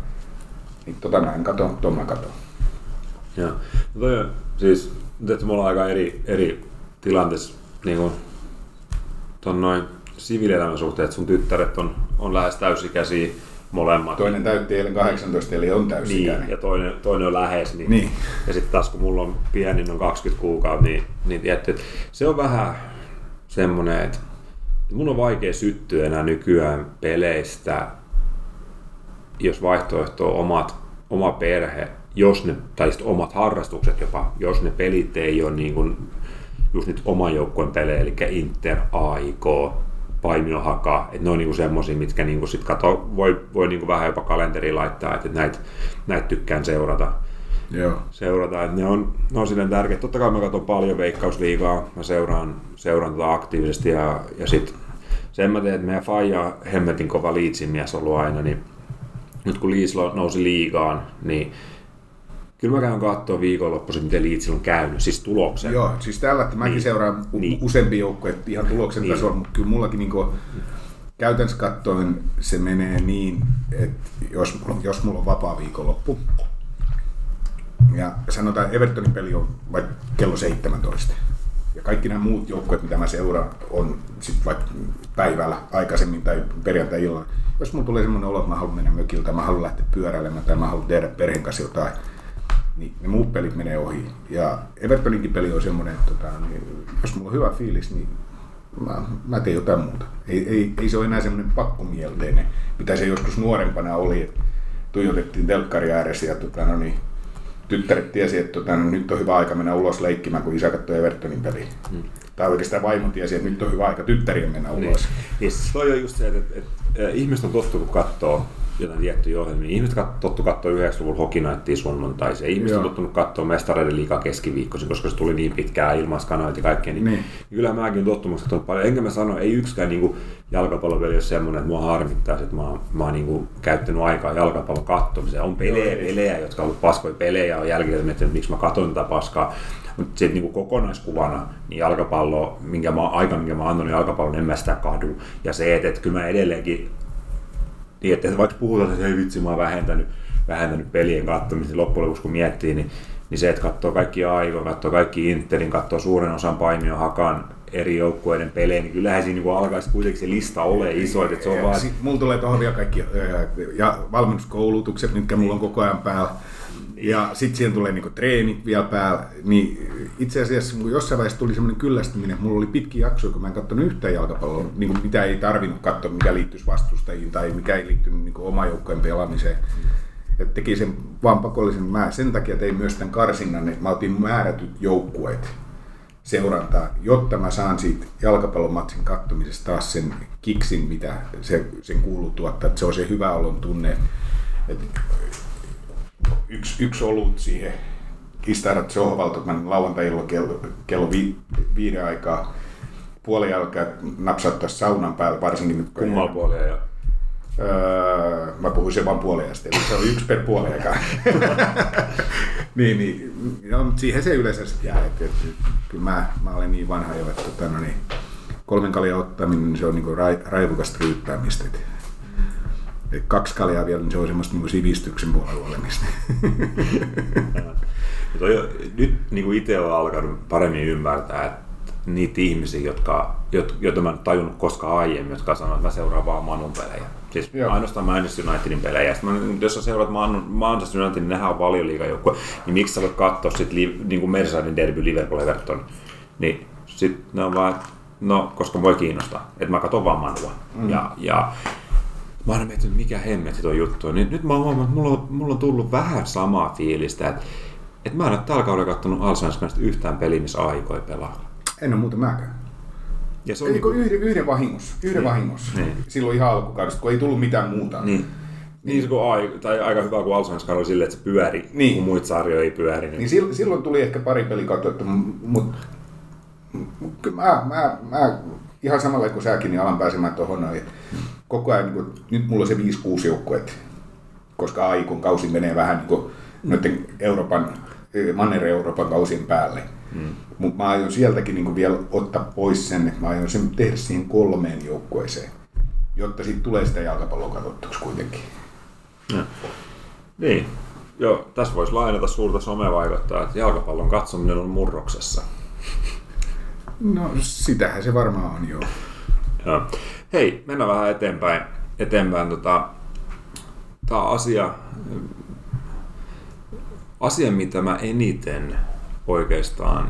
niin tota mä en kato, tuon mä katon. Joo. No toi on, siis että me ollaan aika eri, eri tilanteessa niin kuin ton noin siviilielämän suhteen, että sun tyttäret on, on lähes täysikäisiä molemmat. Toinen täytti eilen 18, eli on täysikäinen. Niin, ja toinen, toinen on lähes. Niin, niin. Ja sitten taas kun mulla on pieni, niin on 20 kuukautta, niin, niin tietty, että se on vähän semmoinen, että mun on vaikea syttyä enää nykyään peleistä, jos vaihtoehto on omat, oma perhe, jos ne, tai omat harrastukset jopa, jos ne pelit ei ole niin kuin just nyt oman joukkueen pelejä, eli Inter, AIK, Paimiohaka, että ne on niinku semmoisia, mitkä niinku sit kato, voi, voi niinku vähän jopa kalenteriin laittaa, että näitä näit tykkään seurata. Joo. seurata. Että ne on, ne on silleen tärkeitä. Totta kai mä katson paljon veikkausliigaa, mä seuraan, seuraan tota aktiivisesti ja, ja sitten sen mä teen, että meidän faija hemmetin kova liitsin mies ollut aina, niin nyt kun Liits nousi liigaan, niin Kyllä mä käyn katsoa viikonloppuisin, miten Leedsillä on käynyt, siis tuloksen. Joo, siis tällä, että mäkin niin. seuraan niin. useampi joukkoja, ihan tuloksen niin. tasolla, mutta kyllä mullakin niin kuin, käytännössä katsoen se menee niin, että jos, jos mulla on vapaa viikonloppu, ja sanotaan, Evertonin peli on vaikka kello 17, ja kaikki nämä muut joukkueet, mitä mä seuraan, on sitten vaikka päivällä aikaisemmin tai perjantai-illalla. Jos mulla tulee semmoinen olo, että mä haluan mennä mökiltä, mä haluan lähteä pyöräilemään tai mä haluan tehdä perheen kanssa jotain, niin ne muut pelit menee ohi. Ja Evertoninkin peli on semmoinen, että tota, niin jos mulla on hyvä fiilis, niin mä, mä teen jotain muuta. Ei, ei, ei se ole enää semmoinen pakkomielteinen, mitä se joskus nuorempana oli, että tuijotettiin telkkari ääressä ja tota, no niin, tyttäret tiesi, että tota, no, nyt on hyvä aika mennä ulos leikkimään, kun isä katsoi Evertonin peliä. Hmm. Tai oikeastaan vaimo tiesi, että nyt on hyvä aika tyttärien mennä niin. ulos. Niin. Siis toi on just se, että, että ihmiset on tottunut katsoa jotain tiettyjä ohjelmia. Ihmiset kat, tottu katsoa 90-luvulla Hockey Nightia sunnuntaisia. Ihmiset Joo. on tottunut katsoa Mestareiden liikaa keskiviikkoisin, koska se tuli niin pitkään ilmaskanalit ja kaikkea. Niin, niin. kyllä mäkin tottunut että paljon. Enkä mä sano, ei yksikään niin jalkapallopeli ole semmoinen, että mua harmittaa, että mä, mä oon niin kuin, käyttänyt aikaa jalkapallon katsomiseen. On pelejä, Joo, pelejä, jotka on ollut paskoja pelejä, on jälkeen että miksi mä katson tätä paskaa. Mutta sitten niin kokonaiskuvana, niin jalkapallo, minkä mä, aika minkä mä annan jalkapallon, en mä sitä kadu. Ja se, että, että kyllä mä edelleenkin niin että vaikka puhutaan, että ei vitsi, mä oon vähentänyt, vähentänyt pelien katsomista, niin loppujen lopuksi kun miettii, niin, niin se, että katsoo kaikki Aivon, katsoo kaikki Interin, katsoo suuren osan Paimio Hakan eri joukkueiden pelejä, niin kyllähän siinä niin alkaisi kuitenkin se lista ole iso. Että se on vaan... Mulla tulee tuohon vielä kaikki ja valmennuskoulutukset, mitkä mulla on koko ajan päällä. Ja sitten siihen tulee niinku treenit vielä päällä. Niin itse asiassa jossain vaiheessa tuli semmoinen kyllästyminen, mulla oli pitki jakso, kun mä en katsonut yhtään jalkapalloa, niin kuin mitä ei tarvinnut katsoa, mikä liittyisi vastustajiin tai mikä ei liittynyt niin oma joukkojen pelaamiseen. Et teki sen vaan pakollisen. Mä sen takia tein myös tämän karsinnan, että mä otin määrätyt joukkueet seurantaa, jotta mä saan siitä jalkapallomatsin kattomisesta taas sen kiksin, mitä se, sen kuuluu tuottaa. Että se on se hyvä olon tunne. Että yksi, yksi olut siihen istarat sohvalta, mä lauantai kello, kello vi, viiden aikaa puoli jalkaa napsauttaa saunan päälle, varsinkin nyt. Kummalla puolella ja Öö, mä puhuin sen vaan puoliajasta, eli se on yksi per puoli aikaa. niin, niin, no, siihen se yleensä sitten jää. Et, et, kyllä mä, mä olen niin vanha jo, että tota, no niin, kolmen kaljan ottaminen niin se on niinku ra, raivukasta ryyppäämistä. Et kaksi kaljaa vielä, niin se on semmoista niinku sivistyksen puolella olemista. toi, nyt niin itse olen alkanut paremmin ymmärtää, että niitä ihmisiä, jotka, joita mä en tajunnut koskaan aiemmin, jotka sanoo, että mä seuraan vaan Manun pelejä. Siis Joo. ainoastaan Manchester Unitedin pelejä. Sitten mä, jos sä seuraat Manchester Unitedin, niin nehän on valioliigajoukkue, niin miksi sä voit katsoa sit niin kuin Merseydin derby Liverpool Everton? Niin sit ne on vaan, no koska voi kiinnostaa, että mä katson vaan Manua. Mm. Ja, ja mä oon miettinyt, mikä hemmetti tuo juttu. Niin nyt mä oon huomannut, että mulla on, mulla on tullut vähän samaa fiilistä, että, että mä en ole tällä kaudella katsonut Alzheimerista yhtään peliä, missä aikoja pelaa. En ole muuten mäkään. Ja se on niin yhden, yhden vahingossa, yhden niin. vahingossa. Niin. Silloin ihan alkukaudesta, kun ei tullut mitään muuta. Niin. Niin, kun ai, tai aika hyvä, kun Alzheimer's oli silleen, että se pyöri, niin. kun muita sarjoja ei pyöri. Niin, niin silloin tuli ehkä pari peli katsottu, mutta mut, mä, mä, mä, ihan samalla kuin säkin, niin alan pääsemään tuohon noin. Koko ajan, niin kun, nyt mulla on se 5-6 joukkuet, koska aikon kausi menee vähän niin kuin noiden Euroopan, Manner-Euroopan kausien päälle. Mm. Mutta mä aion sieltäkin niinku vielä ottaa pois sen, että mä aion sen tehdä siihen kolmeen joukkueeseen, jotta siitä tulee sitä jalkapalloa katsottuksi kuitenkin. Ja. Niin. Joo, tässä voisi lainata suurta somevaikuttaa, että jalkapallon katsominen on murroksessa. No, sitähän se varmaan on, joo. joo. Hei, mennään vähän eteenpäin. eteenpäin tota, tämä asia, asia, mitä mä eniten oikeastaan,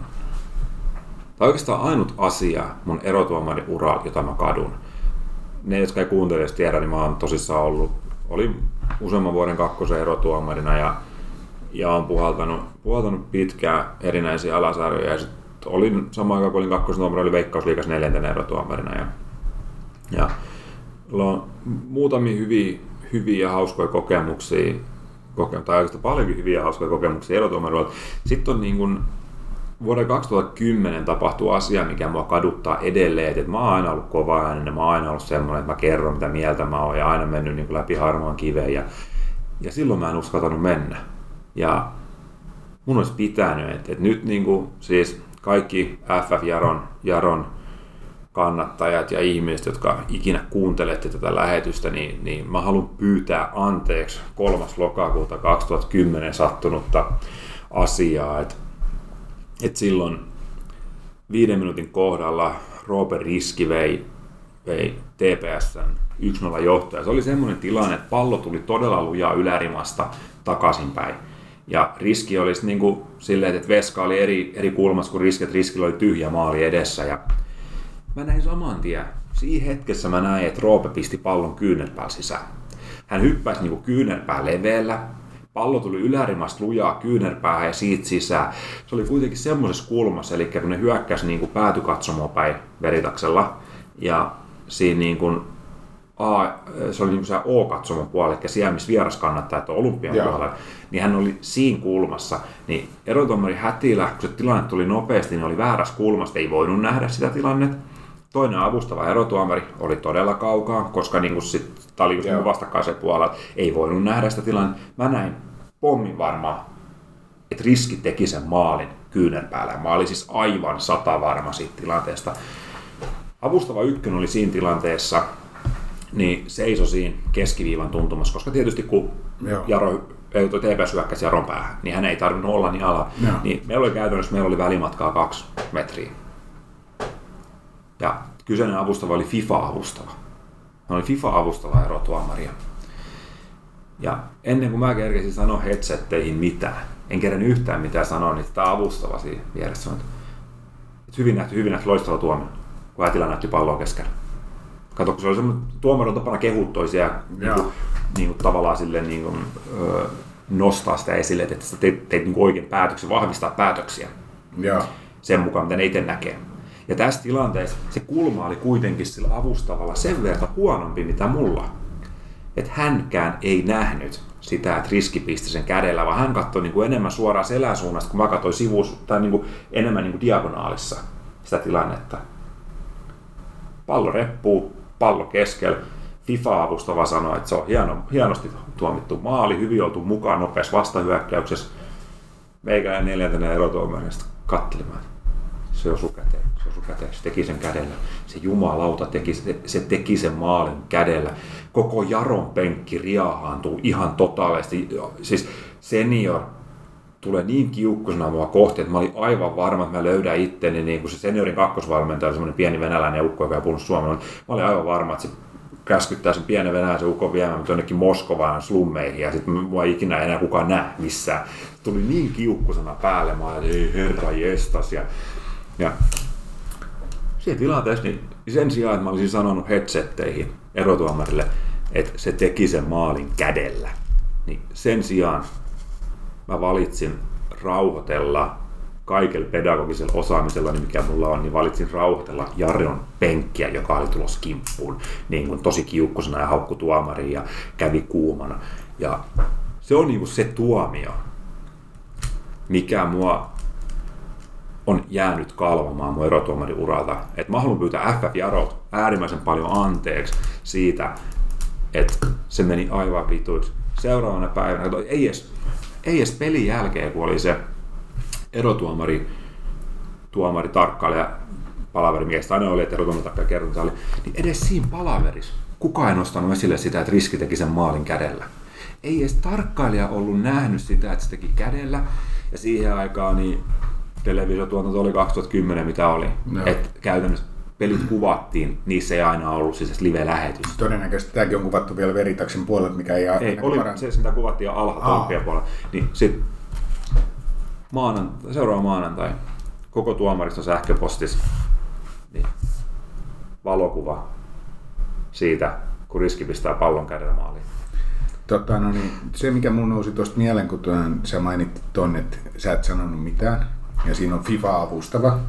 tai oikeastaan ainut asia mun erotuomarin ura, jota mä kadun. Ne, jotka ei kuuntele edes tiedä, niin mä oon tosissaan ollut, oli useamman vuoden kakkosen erotuomarina ja, ja on puhaltanut, puhaltanut pitkään erinäisiä alasarjoja. Ja sit olin samaan aikaan, kun olin kakkosen tuomarina, oli Veikkausliikas neljäntenä erotuomarina. Ja, ja on muutamia hyviä, hyviä ja hauskoja kokemuksia kokemus, tai oikeastaan paljonkin hyviä hauskoja kokemuksia erotuomaruilla. Sitten on niin kuin vuoden 2010 tapahtuu asia, mikä mua kaduttaa edelleen, että mä oon aina ollut kova äänen, mä oon aina ollut semmoinen, että mä kerron mitä mieltä mä oon ja aina mennyt niin läpi harmaan kiveen ja, ja silloin mä en uskaltanut mennä. Ja mun olisi pitänyt, että, että nyt niin kuin, siis kaikki FF Jaron, Jaron kannattajat ja ihmiset, jotka ikinä kuuntelette tätä lähetystä, niin, niin mä haluan pyytää anteeksi 3. lokakuuta 2010 sattunutta asiaa. Et, et silloin viiden minuutin kohdalla Robert Riski vei, vei TPSn 1-0 johtaja. Se oli semmoinen tilanne, että pallo tuli todella lujaa ylärimasta takaisinpäin. Ja riski olisi niin kuin silleen, että Veska oli eri, eri kulmassa kuin riski, että riskillä oli tyhjä maali edessä. Ja Mä näin saman tien. Siinä hetkessä mä näin, että Roope pisti pallon kyynärpäällä sisään. Hän hyppäsi niinku kyynärpää leveellä. Pallo tuli ylärimasta lujaa kyynärpäähän ja siitä sisään. Se oli kuitenkin semmoisessa kulmassa, eli kun ne hyökkäsi niinku päätykatsomoa päin veritaksella. Ja siinä niinku A, se oli niinku se O-katsomon puolella, eli siellä missä vieras kannattaa, että olympian puolella, niin hän oli siinä kulmassa. Niin erotomari Hätilä, kun se tilanne tuli nopeasti, niin oli väärässä kulmasta, ei voinut nähdä sitä tilannetta Toinen avustava erotuomari oli todella kaukaa, koska niin kuin sit, tämä oli just niin vastakkaisen puolella, ei voinut nähdä sitä tilannetta. Mä näin pommin varmaan, että riski teki sen maalin kyynärpäällä. Mä olin siis aivan sata varma siitä tilanteesta. Avustava ykkönen oli siinä tilanteessa, niin seisoi siinä keskiviivan tuntumassa, koska tietysti kun Joo. Jaro TPS hyökkäsi Jaron päähän, niin hän ei tarvinnut olla niin ala. Joo. Niin meillä oli käytännössä, meillä oli välimatkaa kaksi metriä. Ja kyseinen avustava oli FIFA-avustava. Hän oli FIFA-avustava erotuomaria. Ja ennen kuin mä kerkesin sanoa headsetteihin mitään, en kerran yhtään mitään sanoa, niin tämä avustava siinä vieressä sanoi, että hyvin nähty, hyvin nähty, loistava tuomio, kun Ätilä näytti palloa keskellä. Kato, kun se oli semmoinen, tuomari on tapana kehua toisia ja niin kuin, niin kuin, tavallaan silleen niin kuin, öö, nostaa sitä esille, että sä teet, teet niin oikein päätöksen, vahvistaa päätöksiä Joo. sen mukaan, mitä ne itse näkee. Ja tässä tilanteessa se kulma oli kuitenkin sillä avustavalla sen verran huonompi, mitä mulla. Että hänkään ei nähnyt sitä, että riski pisti sen kädellä, vaan hän katsoi niin kuin enemmän suoraan selän suunnasta, kun mä katsoin sivus, tai niin kuin enemmän niin kuin diagonaalissa sitä tilannetta. Pallo reppuu, pallo keskellä. FIFA-avustava sanoi, että se on hieno, hienosti tuomittu maali, hyvin oltu mukaan nopeassa vastahyökkäyksessä. Meikä neljäntenä erotuomarista kattelemaan. Se on sun käteen, se käteen. Se teki sen kädellä. Se jumalauta teki, se, se teki sen maalin kädellä. Koko Jaron penkki riahaantuu ihan totaalisesti. Siis senior tulee niin kiukkusena mua kohti, että mä olin aivan varma, että mä löydän itteni, niin kuin se seniorin kakkosvalmentaja, semmoinen pieni venäläinen ukko, joka ei puhunut suomea, mä olin aivan varma, että se käskyttää sen pienen venäläisen ukon viemään jonnekin Moskovaan slummeihin ja sitten mua ei ikinä enää kukaan näe missään. Tuli niin kiukkusena päälle, mä olin, ei herra jestas. Ja, ja siinä tilanteessa, niin sen sijaan, että mä olisin sanonut headsetteihin erotuomarille, että se teki sen maalin kädellä, niin sen sijaan mä valitsin rauhoitella kaikella pedagogisella osaamisella, niin mikä mulla on, niin valitsin rauhoitella Jaron penkkiä, joka oli tulossa kimppuun niin kuin tosi kiukkusena ja haukku tuomariin ja kävi kuumana. Ja se on niin kuin se tuomio, mikä mua on jäänyt kalvamaan mun erotuomarin uralta. Et mä haluan pyytää FF Jarot äärimmäisen paljon anteeksi siitä, että se meni aivan vituiksi. Seuraavana päivänä, ei edes, ei edes pelin jälkeen, kun oli se erotuomari, tuomari, tarkkailija, palaverimies, tai ne oli, että erotuomari tarkkailija kertonta oli, niin edes siinä palaverissa kukaan ei nostanut esille sitä, että riski teki sen maalin kädellä. Ei edes tarkkailija ollut nähnyt sitä, että se teki kädellä, ja siihen aikaan niin televisiotuotanto oli 2010, mitä oli. Joo. Että käytännössä pelit kuvattiin, niissä ei aina ollut siis live-lähetys. Todennäköisesti tämäkin on kuvattu vielä veritaksen puolelta, mikä ei, Ei, oli, se sitä kuvattiin jo alha Aa. tolppien puolella. Niin sit maanantai, seuraava maanantai, koko tuomariston sähköpostissa, niin valokuva siitä, kun riski pistää pallon kädellä maaliin. Tota, no niin, se, mikä mun nousi tuosta mieleen, kun tuon, sä mainittit ton, että sä et sanonut mitään, ja siinä on FIFA-avustava,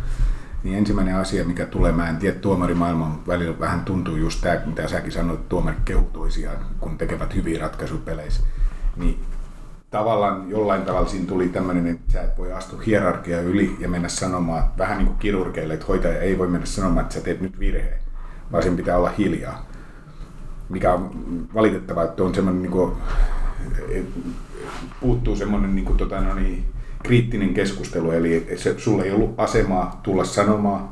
niin ensimmäinen asia, mikä tulee, mä en tiedä, tuomarimaailman välillä vähän tuntuu just tämä, mitä säkin sanoit, että tuomarit toisiaan, kun tekevät hyviä ratkaisuja peleissä. Niin tavallaan jollain tavalla siinä tuli tämmöinen, että sä et voi astua hierarkia yli ja mennä sanomaan, vähän niin kuin kirurgeille, että hoitaja ei voi mennä sanomaan, että sä teet nyt virheen, vaan sen pitää olla hiljaa mikä on valitettavaa, että on semmoinen niin kuin, puuttuu semmoinen niin kuin, tota, no niin, kriittinen keskustelu, eli se, sulla ei ollut asemaa tulla sanomaan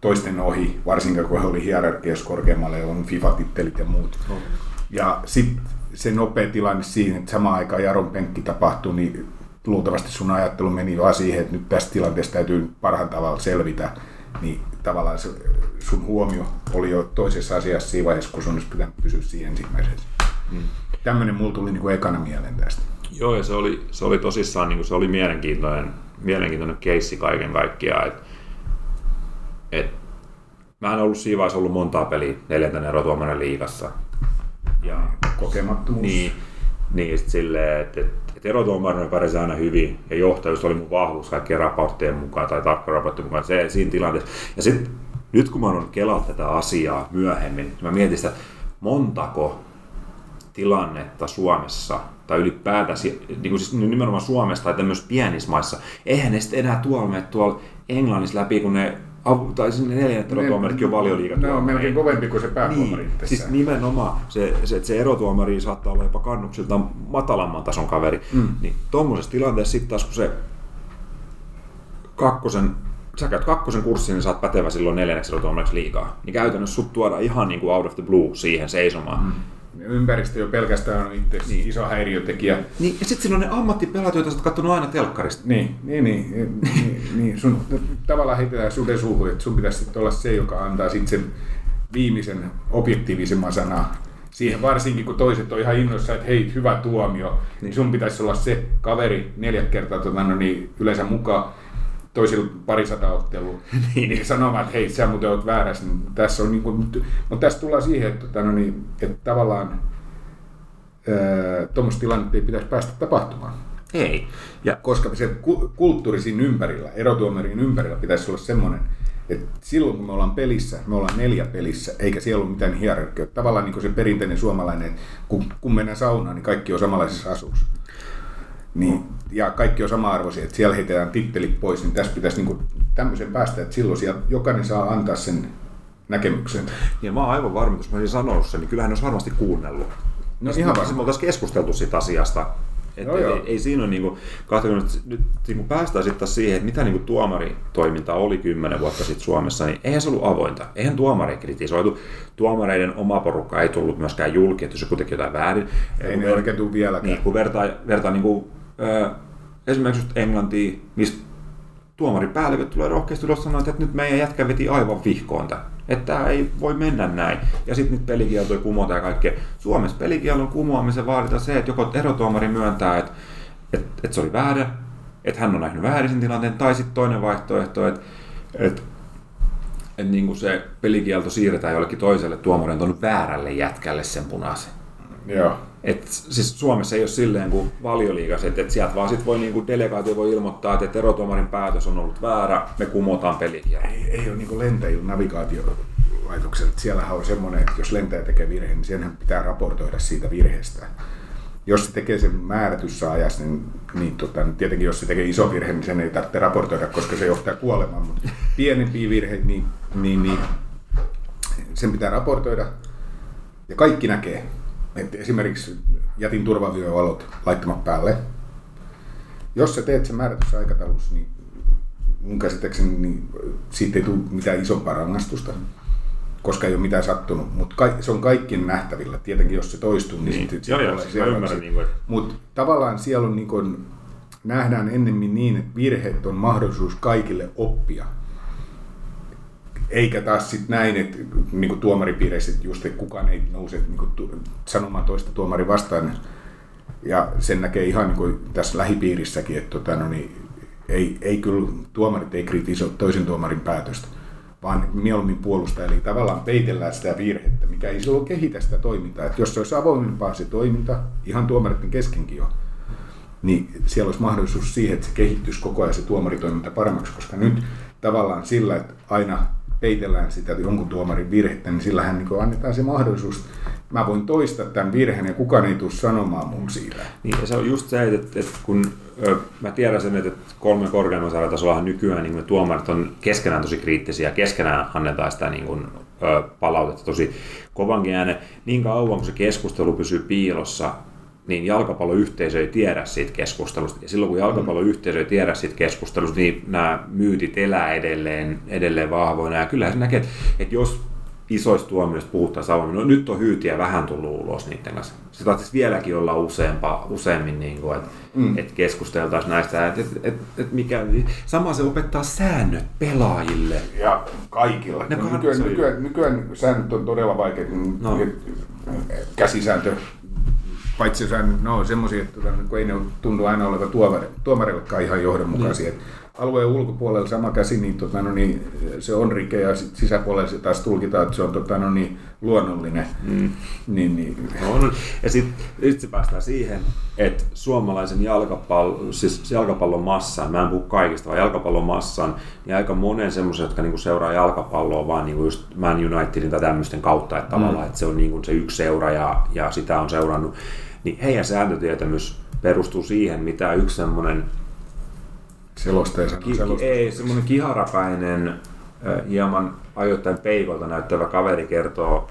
toisten ohi, varsinkin kun he oli hierarkiassa korkeammalle ja on FIFA-tittelit ja muut. Ja sitten se nopea tilanne siinä, että samaan aikaan Jaron penkki tapahtui, niin luultavasti sun ajattelu meni vaan siihen, että nyt tästä tilanteesta täytyy parhaan tavalla selvitä, niin tavallaan se, sun huomio oli jo toisessa asiassa siinä vaiheessa, kun sun olisi pitänyt pysyä siinä ensimmäisessä. Mm. Tämmöinen mulla tuli niin kuin ekana mieleen tästä. Joo, ja se oli, se oli tosissaan niin kuin se oli mielenkiintoinen, mielenkiintoinen keissi kaiken kaikkiaan. Et, et, mä en ollut siinä vaiheessa ollut montaa peliä neljäntenä erotuomarin liigassa. Ja Kokemattomuus. Niin, niin sit silleen, että et, et erotuomarina pärjäsi aina hyvin ja johtajuus oli mun vahvuus kaikkien raporttien mukaan tai tarkkaraporttien mukaan se, siinä tilanteessa. Ja sitten nyt kun mä oon kelannut tätä asiaa myöhemmin, niin mä mietin sitä, montako tilannetta Suomessa tai ylipäätään niin kuin siis nimenomaan Suomessa tai myös pienissä maissa, eihän ne sitten enää tuolla mene tuolla Englannissa läpi, kun ne avu, tai sinne neljännet erotuomaritkin on valioliigat. Ne on melkein kovempi kuin se päätuomari Niin, siis nimenomaan se, se, että se erotuomari saattaa olla jopa kannuksiltaan matalamman tason kaveri. Mm. Niin tuommoisessa tilanteessa sitten taas kun se kakkosen sä käyt kakkosen kurssin, niin sä oot pätevä silloin neljänneksi erotuomariksi liikaa. Niin käytännössä sut tuodaan ihan niin kuin out of the blue siihen seisomaan. Mm. Ympäristö jo pelkästään on itse niin. iso häiriötekijä. Niin, ja sitten silloin ne ammattipelaat, joita sä oot katsonut aina telkkarista. Niin, niin, niin, niin, niin. Sun tavallaan heitetään suden suuhun, että sun pitäisi olla se, joka antaa sitten sen viimeisen objektiivisemman sanaa siihen varsinkin, kun toiset on ihan innoissa, että hei, hyvä tuomio, niin sun pitäisi olla se kaveri neljä kertaa tota, no niin, yleensä mukaan toisilla parisata ottelua, niin, niin sanomaan, että hei, sä muuten oot väärässä, niin tässä on niin kuin, mutta tässä tullaan siihen, että, tota, no niin, että tavallaan tuommoista tilannetta ei pitäisi päästä tapahtumaan. Ei. Ja. Koska se kulttuuri siinä ympärillä, erotuomarin ympärillä pitäisi olla semmoinen, et silloin kun me ollaan pelissä, me ollaan neljä pelissä, eikä siellä ole mitään hierarkia. Tavallaan niin kuin se perinteinen suomalainen, kun, kun mennään saunaan, niin kaikki on samanlaisessa asussa. Niin, ja kaikki on sama-arvoisia, että siellä heitetään tittelit pois, niin tässä pitäisi niin tämmöisen päästä, että silloin siellä jokainen saa antaa sen näkemyksen. Ja mä oon aivan varma, jos mä olisin sanonut sen, niin kyllähän olisi varmasti kuunnellut. No, ihan varmasti. Me oltaisiin keskusteltu siitä asiasta et, joo, joo. Ei, ei, siinä ole niinku, katsonut, että nyt niinku päästään sitten siihen, että mitä niinku tuomaritoiminta oli kymmenen vuotta sitten Suomessa, niin eihän se ollut avointa. Eihän tuomari kritisoitu. Tuomareiden oma porukka ei tullut myöskään julki, että se kuitenkin jotain väärin. Ei ne oikein tule vieläkään. Niin, kun vertaa, vertaa niinku, esimerkiksi just Englantiin, mistä tuomaripäälliköt tulee rohkeasti ulos sanoa, että nyt meidän jätkä veti aivan vihkoon tämän. Että tämä ei voi mennä näin. Ja sitten nyt pelikielto kumota ja kaikkea. Suomessa pelikielon kumoamisen vaaditaan se, että joko erotuomari myöntää, että, että, että se oli väärä, että hän on nähnyt väärisen tilanteen, tai sitten toinen vaihtoehto, että, että että niin kuin se pelikielto siirretään jollekin toiselle tuomarille, on väärälle jätkälle sen punaisen. Joo. Et, siis Suomessa ei ole silleen kuin valioliigas, että et sieltä vaan sit voi niinku delegaatio voi ilmoittaa, että erotuomarin päätös on ollut väärä, me kumotaan pelikielto. Ei, ei ole niinku lentäjillä navigaatiolaitoksella. Siellähän on semmoinen, että jos lentäjä tekee virheen, niin senhän pitää raportoida siitä virheestä. Jos se tekee sen määrätyssä ajassa, niin, niin, tota, tietenkin jos se tekee iso virhe, niin sen ei tarvitse raportoida, koska se johtaa kuolemaan. Mutta pienempiä virheitä, niin, niin, niin sen pitää raportoida. Ja kaikki näkee että esimerkiksi jätin turvavyövalot laittamat päälle. Jos sä teet sen määrätyssä aikataulussa, niin mun käsittääkseni niin siitä ei tule mitään isompaa rangaistusta, koska ei ole mitään sattunut. Mutta se on kaikkien nähtävillä. Tietenkin jos se toistuu, niin, niin. sitten joo, joo, siis ymmärrän. Niin Mutta tavallaan siellä on niin kuin, nähdään ennemmin niin, että virheet on mahdollisuus kaikille oppia eikä taas sit näin, että niin tuomaripiireissä just, että kukaan ei nouse niin kuin, sanomaan toista tuomari vastaan. Ja sen näkee ihan niin kuin tässä lähipiirissäkin, että tota, no niin, ei, ei kyllä tuomarit ei kritisoi toisen tuomarin päätöstä, vaan mieluummin puolustaa, eli tavallaan peitellään sitä virhettä, mikä ei silloin kehitä sitä toimintaa. Että jos se olisi avoimempaa se toiminta, ihan tuomareiden keskenkin jo, niin siellä olisi mahdollisuus siihen, että se kehittyisi koko ajan se tuomaritoiminta paremmaksi, koska nyt tavallaan sillä, että aina peitellään sitä jonkun tuomarin virhettä, niin sillähän niin annetaan se mahdollisuus, mä voin toistaa tämän virheen ja kukaan ei tule sanomaan mun siitä. Niin, ja se on just se, että, että kun ö, mä tiedän sen, että kolme korkeamman tasolla nykyään niin tuomarit on keskenään tosi kriittisiä, keskenään annetaan sitä niin kuin, ö, palautetta tosi kovankin äänen. Niin kauan kun se keskustelu pysyy piilossa, niin jalkapalloyhteisö ei tiedä siitä keskustelusta. Ja silloin kun jalkapalloyhteisö ei tiedä siitä keskustelusta, niin nämä myytit elää edelleen, edelleen vahvoina. Ja kyllähän se näkee, että, että jos isoista tuomioista puhuttaisiin avoimmin, no nyt on hyytiä vähän tullut ulos niiden kanssa. Se taisi vieläkin olla useampa, useammin, niin kuin, että, mm. että keskusteltaisiin näistä, että, että, että, että mikä, sama se opettaa säännöt pelaajille. Ja kaikilla. Ne no, nykyään, nykyään, nykyään, säännöt on todella vaikeita. No. Käsisääntö paitsi jos ne on semmoisia, että kun ei ne tunnu aina olevan tuomarillekaan ihan johdonmukaisia. Niin. Alueen ulkopuolella sama käsi, niin, tota, no, niin se on rike ja sit sisäpuolella se taas tulkitaan, että se on tota, no, niin, luonnollinen. Mm. Niin, niin. On. Ja sitten sit se päästään siihen, että suomalaisen jalkapallon, siis jalkapallon massan, mä en puhu kaikista, vaan jalkapallon massan, niin aika monen semmoisen, jotka niinku seuraa jalkapalloa vaan niinku just Man Unitedin tai tämmöisten kautta, että mm. tavallaan, että se on niinku se yksi seura ja, ja sitä on seurannut niin heidän sääntötietämys perustuu siihen, mitä yksi semmoinen Selosteessa. Ki- ei, semmoinen kiharapäinen, hieman ajoittain peikolta näyttävä kaveri kertoo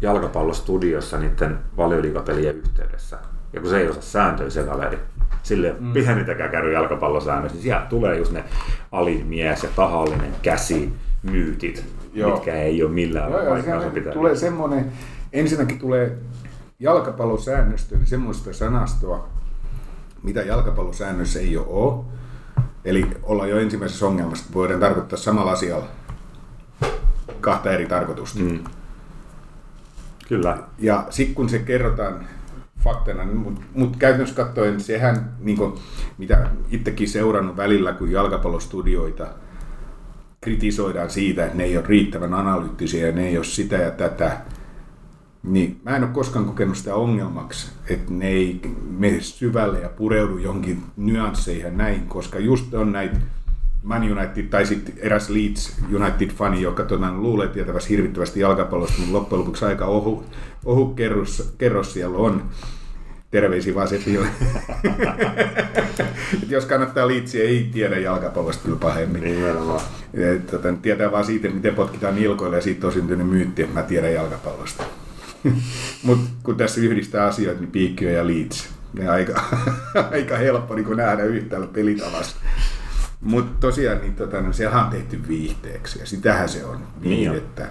jalkapallostudiossa niiden valioliikapelien yhteydessä. Ja kun se ei osaa sääntöjä se kaveri, sille mm. pienitäkään käy jalkapallosäännössä, niin sieltä tulee just ne alimies ja tahallinen käsi, myytit, Joo. mitkä ei ole millään Joo, paikkaansa pitää. Tulee semmoinen, ensinnäkin tulee jalkapallosäännöstö, eli semmoista sanastoa, mitä jalkapallosäännössä ei ole. Eli ollaan jo ensimmäisessä ongelmassa, voidaan tarkoittaa samalla asialla kahta eri tarkoitusta. Mm. Kyllä. Ja sitten kun se kerrotaan faktana, niin mutta mut käytännössä katsoen sehän, niin kuin, mitä itsekin seurannut välillä, kun jalkapallostudioita kritisoidaan siitä, että ne ei ole riittävän analyyttisiä ja ne ei ole sitä ja tätä, niin mä en ole koskaan kokenut sitä ongelmaksi, että ne ei mene syvälle ja pureudu jonkin nyansseihin ja näin, koska just on näitä Man United tai sitten eräs Leeds United-fani, joka tota, luulee tietävästi hirvittävästi jalkapallosta, mutta loppujen lopuksi aika ohu, ohu kerros, kerros siellä on. Terveisiä vaan Sepille. jos kannattaa Leedsiä, ei tiedä jalkapallosta kyllä pahemmin. Nimenomaan. Tota, tietää vaan siitä, miten potkitaan nilkoille ja siitä on syntynyt myytti, että mä tiedän jalkapallosta. Mutta kun tässä yhdistää asioita, niin Piikkiö ja Leeds. Ne aika, aika helppo niin nähdä yhtäällä pelitavassa. Mutta tosiaan niin, tota, no, on tehty viihteeksi ja sitähän se on. Niin, niin että,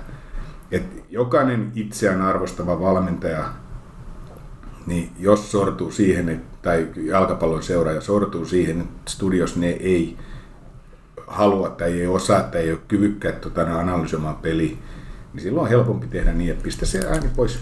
että jokainen itseään arvostava valmentaja, niin jos sortuu siihen, että, tai jalkapallon seuraaja sortuu siihen, että studios ne ei halua tai ei osaa tai ei ole kyvykkäät tota, analysoimaan peli, niin silloin on helpompi tehdä niin, että pistä se ääni pois.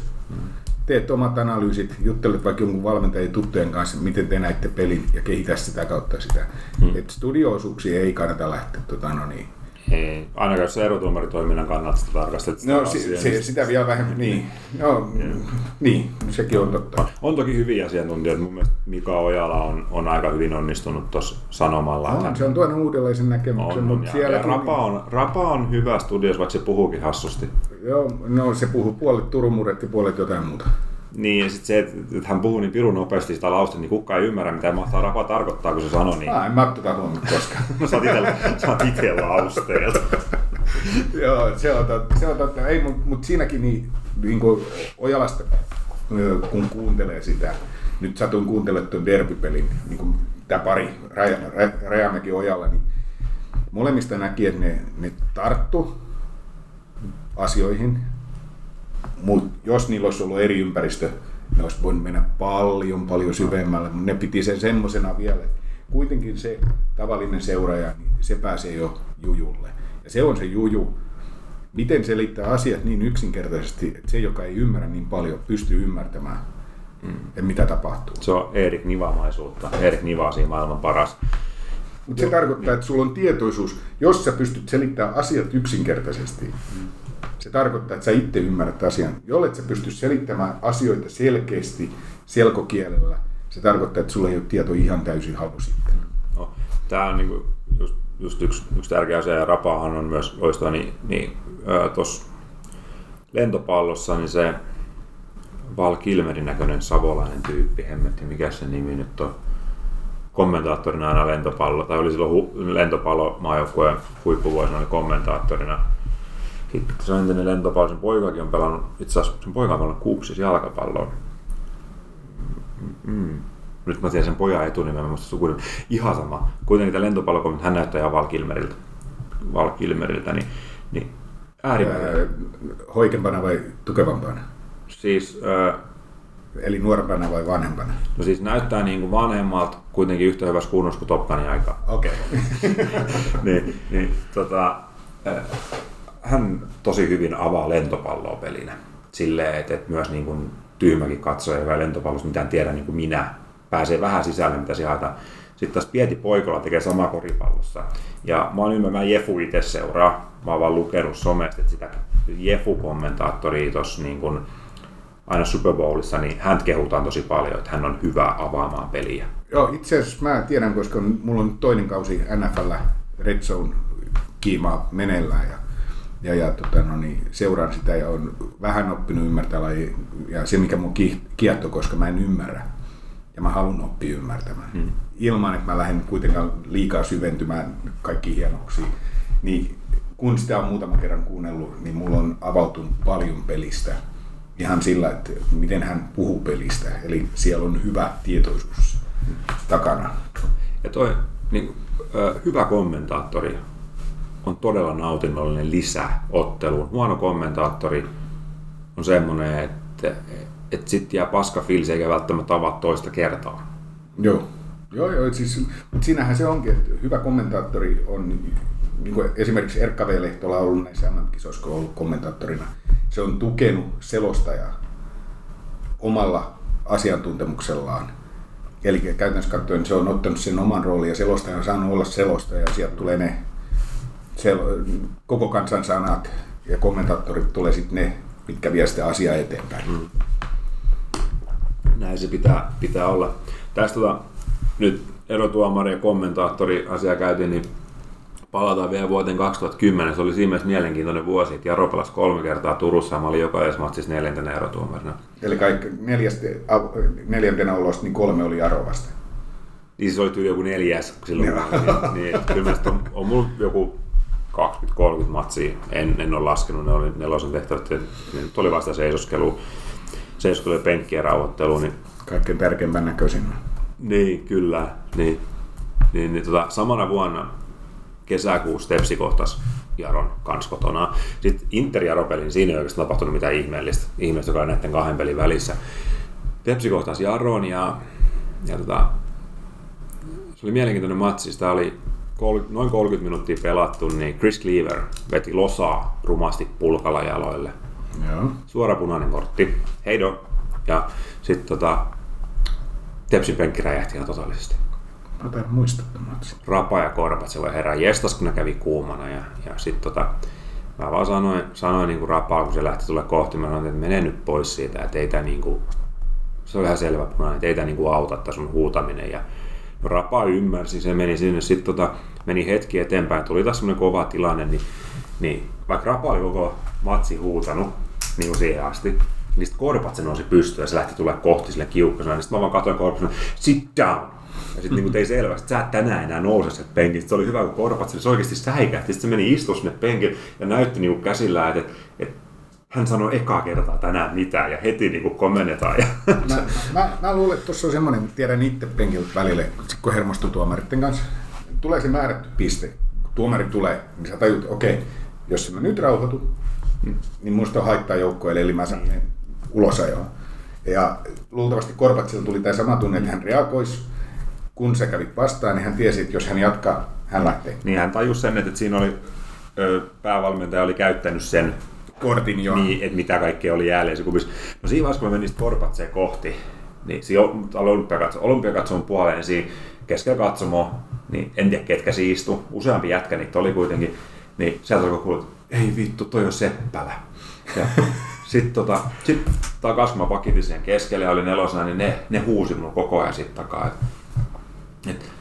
Teet omat analyysit, juttelet vaikka jonkun valmentajien tuttujen kanssa, miten te näitte pelin ja kehitä sitä kautta sitä. Hmm. Et studioosuuksia ei kannata lähteä tota, no niin, ei, ainakaan jos erotuomaritoiminnan kannalta sitä tarkastet. No si, se, sitä vielä vähemmän, niin. No, yeah. niin, sekin on totta. On toki hyviä asiantuntijoita. Mun mielestä Mika Ojala on, on aika hyvin onnistunut tuossa sanomalla. On, hän... se on tuonut uudenlaisen näkemyksen. On, mutta ja, siellä ja Rapa, on, Rapa on hyvä studios, vaikka se puhuukin hassusti. Joo, no se puhuu puolet Turun murretti, puolet jotain muuta. Niin, ja sitten se, että, hän puhuu niin pirun nopeasti sitä lausta, niin kukaan ei ymmärrä, mitä mahtaa rapa tarkoittaa, kun se sanoo niin. Ah, en mä tota huomannut koskaan. no, sä oot itse lausteelta. Joo, se on totta. Se on totta. Ei, mutta mut siinäkin niin, niin kuin Ojalasta, kun kuuntelee sitä, nyt satun kuuntelemaan tuon derbypelin, niin kuin tämä pari, Raja, Rajamäki Ojalla, niin molemmista näki, että ne, ne tarttu asioihin, mutta jos niillä olisi ollut eri ympäristö, ne olisi voinut mennä paljon, paljon syvemmälle, mutta ne piti sen semmoisena vielä. Kuitenkin se tavallinen seuraaja, niin se pääsee jo jujulle. Ja se on se juju, miten selittää asiat niin yksinkertaisesti, että se, joka ei ymmärrä niin paljon, pystyy ymmärtämään, mm. että mitä tapahtuu. Se on Erik Nivamaisuutta. Erik Niva on maailman paras. Mutta se tarkoittaa, että sulla on tietoisuus, jos sä pystyt selittämään asiat yksinkertaisesti, mm. Se tarkoittaa, että sä itse ymmärrät asian. Jollet sä pysty selittämään asioita selkeästi selkokielellä, se tarkoittaa, että sulla ei ole tieto ihan täysin halus sitten. No, tämä on niinku just, just yksi, yksi tärkeä asia, ja Rapahan on myös loistava, niin, niin tuossa lentopallossa niin se Val Kilmerin näköinen savolainen tyyppi, hemmetti, mikä se nimi nyt on, kommentaattorina aina lentopallo, tai oli silloin hu, lentopallo maajoukkueen huippuvuosina oli kommentaattorina sitten se on entinen lentopallo, sen poikakin on pelannut, itse asiassa sen poika on pelannut kuupsis jalkapalloa. Mm. Nyt mä tiedän sen pojan etunimen, mä muistan sukuinen. Ihan sama. Kuitenkin tämä lentopallo, hän näyttää ihan Valkilmeriltä. Valkilmeriltä, niin, niin äärimmäinen. hoikempana vai tukevampana? Siis... Äh, Eli nuorempana vai vanhempana? No siis näyttää niin kuin vanhemmalta, kuitenkin yhtä hyvässä kunnossa kuin Top Gunin aika. Okei. Okay. niin, niin, tota, hän tosi hyvin avaa lentopalloa pelinä. Silleen, että, että myös niin kuin tyhmäkin katsoja, joka lentopallossa mitään tiedä niin kuin minä, pääsee vähän sisälle, mitä sieltä. Sitten taas Pieti Poikola tekee sama koripallossa. Ja mä oon ymmärrä, mä Jefu itse seuraa. Mä oon vaan lukenut somesta, että sitä Jefu-kommentaattori tuossa niin kuin aina Super Bowlissa, niin hän kehutaan tosi paljon, että hän on hyvä avaamaan peliä. Joo, itse asiassa mä tiedän, koska mulla on toinen kausi NFL Red Zone kiimaa meneillään ja ja, ja tota, no niin, seuraan sitä ja on vähän oppinut ymmärtää laji, ja se mikä mun kiehtoo, koska mä en ymmärrä ja mä haluan oppia ymmärtämään. Hmm. Ilman, että mä lähden kuitenkaan liikaa syventymään kaikki hienouksiin. Niin kun sitä on muutaman kerran kuunnellut, niin mulla on avautunut paljon pelistä. Ihan sillä, että miten hän puhuu pelistä. Eli siellä on hyvä tietoisuus takana. Ja toi niin, hyvä kommentaattori on todella nautinnollinen lisä otteluun. Huono kommentaattori on semmoinen, että, että sitten jää paska fiilis eikä välttämättä avaa toista kertaa. Joo. Joo, joo siis, mutta siinähän se onkin, että hyvä kommentaattori on, niin kuin esimerkiksi Erkka V. Lehtola on ollut näissä MM-kisoissa, ollut kommentaattorina. Se on tukenut selostajaa omalla asiantuntemuksellaan. Eli käytännössä katsoen se on ottanut sen oman roolin ja selostaja on saanut olla selostaja ja sieltä tulee ne koko kansan sanat ja kommentaattorit tulee sitten ne, mitkä vie sitä asiaa eteenpäin. Mm. Näin se pitää, pitää olla. Tästä tota, nyt erotuomari ja kommentaattori asia käytiin, niin palataan vielä vuoteen 2010. Se oli siinä mielessä mielenkiintoinen vuosi, että Jaro pelasi kolme kertaa Turussa ja mä olin jokaisessa matsissa neljäntenä erotuomarina. Eli kaikki neljästä, neljäntenä olosta niin kolme oli Jaro vasta. Niin se oli tyyli joku neljäs silloin. niin, niin, kyllä on, on mulla joku 20-30 matsia. En, en ole laskenut, ne oli nelosen tehtävät. Nyt oli vasta seisoskelu, seisoskelu ja penkkien rauhoittelu. Niin... Kaikkein tärkeimpän näköisin. Niin, kyllä. Niin, niin, niin tota, samana vuonna kesäkuussa Tepsi kohtas Jaron kanssa kotona. Sitten Inter Jaro pelin, siinä ei oikeastaan tapahtunut mitään ihmeellistä, ihmeellistä joka on näiden kahden pelin välissä. Tepsi kohtasi Jaron ja, ja tota, se oli mielenkiintoinen matsi. Tämä oli noin 30 minuuttia pelattu, niin Chris Cleaver veti losaa rumasti pulkalla jaloille. Joo. Suora punainen kortti. Heido. Ja sitten tota, Tepsin penkki räjähti ihan totaalisesti. Mä en muista matsin. Rapa ja Korpat silloin herää jestas, kun ne kävi kuumana. Ja, ja sitten tota, mä vaan sanoin, sanoin niin kuin Rapaa, kun se lähti tulla kohti, mä sanoin, että mene nyt pois siitä, että ei tämä niin kuin, se oli ihan selvä punainen, että ei tämä niin kuin auta sun huutaminen. Ja Rapa ymmärsi, se meni sinne, sitten tota, meni hetki eteenpäin, tuli taas semmoinen kova tilanne, niin, niin vaikka Rapa oli koko matsi huutanut, niin kuin siihen asti, niin sitten korpat se nousi pystyyn ja se lähti tulla kohti sille kiukkasena. Niin sitten mä vaan katsoin korpat sit down. Ja sitten niinku tein selvästi, että sä et tänään enää nouse sieltä penkistä. Se oli hyvä, kun korpat se oikeasti säikähti. Sitten se meni istu sinne penkille ja näytti niinku käsillä, että, että hän sanoi ekaa kertaa tänään mitään ja heti niinku komennetaan. Ja... Mä, mä, mä, luulen, että tuossa on semmoinen, tiedän itse penkiltä välillä, kun hermostuu tuomaritten kanssa, tulee se määrätty piste. Kun tuomari tulee, niin sä tajut, okei, okay, jos mä nyt rauhoitun, niin musta on haittaa joukkoille, eli mä sanon ulos ajoa. Ja luultavasti Korpatsilta tuli tämä sama tunne, että hän reagoisi, kun sä kävit vastaan, niin hän tiesi, että jos hän jatkaa, hän lähtee. Niin hän tajusi sen, että siinä oli päävalmentaja oli käyttänyt sen kortin jo. Niin, että mitä kaikkea oli jäljellä No siinä vaiheessa, kun mä menin Korpatseen kohti, niin siinä olympiakatso, olympiakatson puoleen siinä keskellä katsomo, niin en tiedä ketkä se istu, useampi jätkä niitä oli kuitenkin, niin sieltä alkoi kuulla, ei vittu, toi on Seppälä. Ja sitten tota, sit takas mä pakitin sen keskelle ja oli nelosena, niin ne, ne huusi mun koko ajan sitten takaa. Et, et,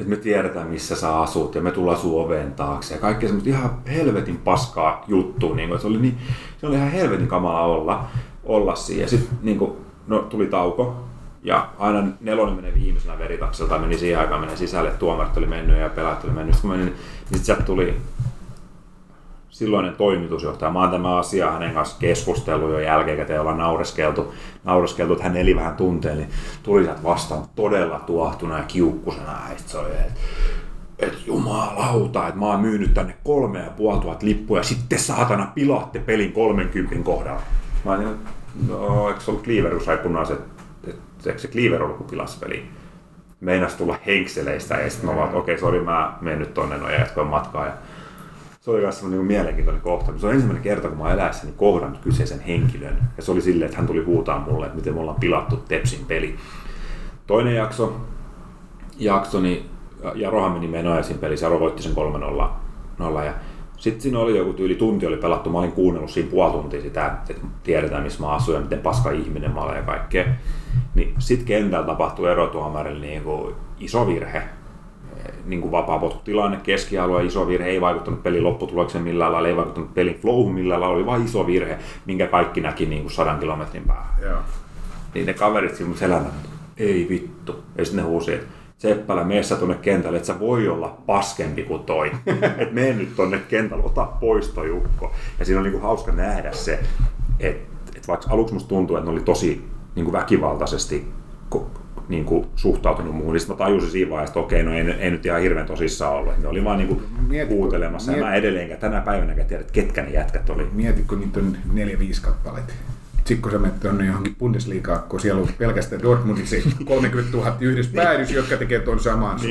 et me tiedetään missä sä asut ja me tullaan sun oveen taakse ja kaikkea semmoista ihan helvetin paskaa juttua. Niin se, oli niin, se oli ihan helvetin kamala olla, olla siinä. Sitten niin no, tuli tauko ja aina nelonen menee viimeisenä veritakselta, meni siihen aikaan menee sisälle, tuomarit oli mennyt ja pelaajat oli mennyt. Sitten kun menin, niin sitten sieltä tuli silloinen toimitusjohtaja, mä oon tämä asia hänen kanssa keskustellut jo jälkikäteen, ollaan naureskeltu, naureskeltu, että hän eli vähän tunteen, niin tuli sieltä vastaan todella tuohtuna ja kiukkusena, ja se oli, että et jumalauta, että mä oon myynyt tänne kolme ja puoli tuhat lippua ja sitten saatana pilaatte pelin 30 kohdalla. Mä olin, no eikö se ollut Cleaver, kun punaiset, että eikö se Cleaver ollut, kun pilasi peli? Meinas tulla henkseleistä ja sitten mä vaan, okei, okay, sori, mä menen nyt tonne noin ja jatkoin matkaa. Ja se oli myös niin mielenkiintoinen kohta. Se on ensimmäinen kerta, kun mä eläessäni kohdannut kyseisen henkilön. Ja se oli silleen, että hän tuli huutaa mulle, että miten me ollaan pilattu Tepsin peli. Toinen jakso, jakso niin Jarohan meni menoja siinä pelissä, Jaro voitti sen 3-0. Ja sitten siinä oli joku tyyli tunti oli pelattu, mä olin kuunnellut siinä puoli tuntia sitä, että tiedetään missä mä asun ja miten paska ihminen mä olen ja kaikkea. Niin sitten kentällä tapahtui erotuomarille niin iso virhe, niin kuin vapaa-potkutilanne, keskialue, iso virhe, ei vaikuttanut pelin lopputulokseen millään lailla, ei vaikuttanut pelin flowhun millään lailla, oli vain iso virhe, minkä kaikki näki niin kuin sadan kilometrin päähän. Joo. Niin ne kaverit siinä selällä, ei vittu. Ja sitten ne huusi, että Seppälä, meessä tuonne kentälle, että sä voi olla paskempi kuin toi. että mene nyt tuonne kentälle, ota pois toi Jukko. Ja siinä on niin kuin hauska nähdä se, että, että vaikka aluksi musta tuntuu, että ne oli tosi niin kuin väkivaltaisesti niin kuin, suhtautunut muuhun. Niin mä tajusin siinä vaiheessa, että okei, no ei, ei nyt ihan hirveän tosissaan ollut. Ne oli vaan niin kuin, Mieti, kuuntelemassa. mieti- Ja mä edelleenkään tänä päivänä tiedä, että ketkä ne jätkät oli. Mieti, kun niitä on neljä, viisi kappaletta. Sitten kun sä menet tuonne johonkin Bundesliigaan, kun siellä on pelkästään Dortmundissa 30 000 yhdessä päädys, jotka tekee tuon saman sun.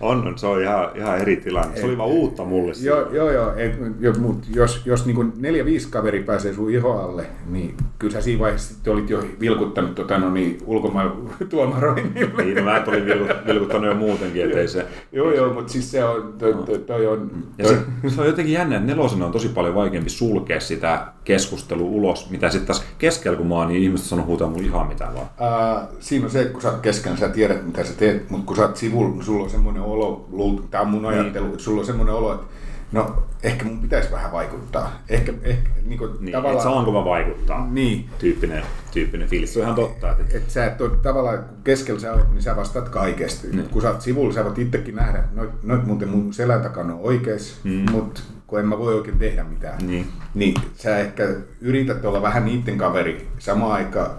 On, on, se on ihan, ihan eri tilanne. Se oli vaan uutta mulle. Joo, joo, joo. Et, jo, mut jos, jos niin neljä, viisi kaveri pääsee sun iho alle, niin kyllä sä siinä vaiheessa sitten olit jo vilkuttanut tota, no niin, ulkomaan tuomaroinnille. Niin, no mä olin vilku- vilkuttanut jo muutenkin, ettei se... Joo, joo, mutta siis se on, toi, toi, toi on, Ja toi, se, se on jotenkin jännä, että nelosena on tosi paljon vaikeampi sulkea sitä keskustelua ulos, mitä sitten taas keskellä, kun mä oon, niin ihmiset sanoo huutaa mun ihan mitä vaan. Ää, siinä on se, että kun sä oot kesken, sä tiedät mitä sä teet, mutta kun sä oot sivulla, niin sulla on semmoinen olo, tämä on mun ajattelu, että sulla on semmoinen olo, että no ehkä mun pitäisi vähän vaikuttaa. Ehkä, ehkä niin kuin, Niin, tavallaan... et saanko mä vaikuttaa? Niin, Tyyppinen, tyyppinen fiilis. Se on ihan totta. Että, että sä et ole tavallaan, kun keskellä sä oot, niin sä vastaat kaikesta. Niin. Kun sä oot sivulla, sä voit itsekin nähdä, että noit, noit muuten mun selän takana on oikees, mm. mutta kun en mä voi oikein tehdä mitään. Niin. niin sä ehkä yrität olla vähän niiden kaveri samaan aikaan,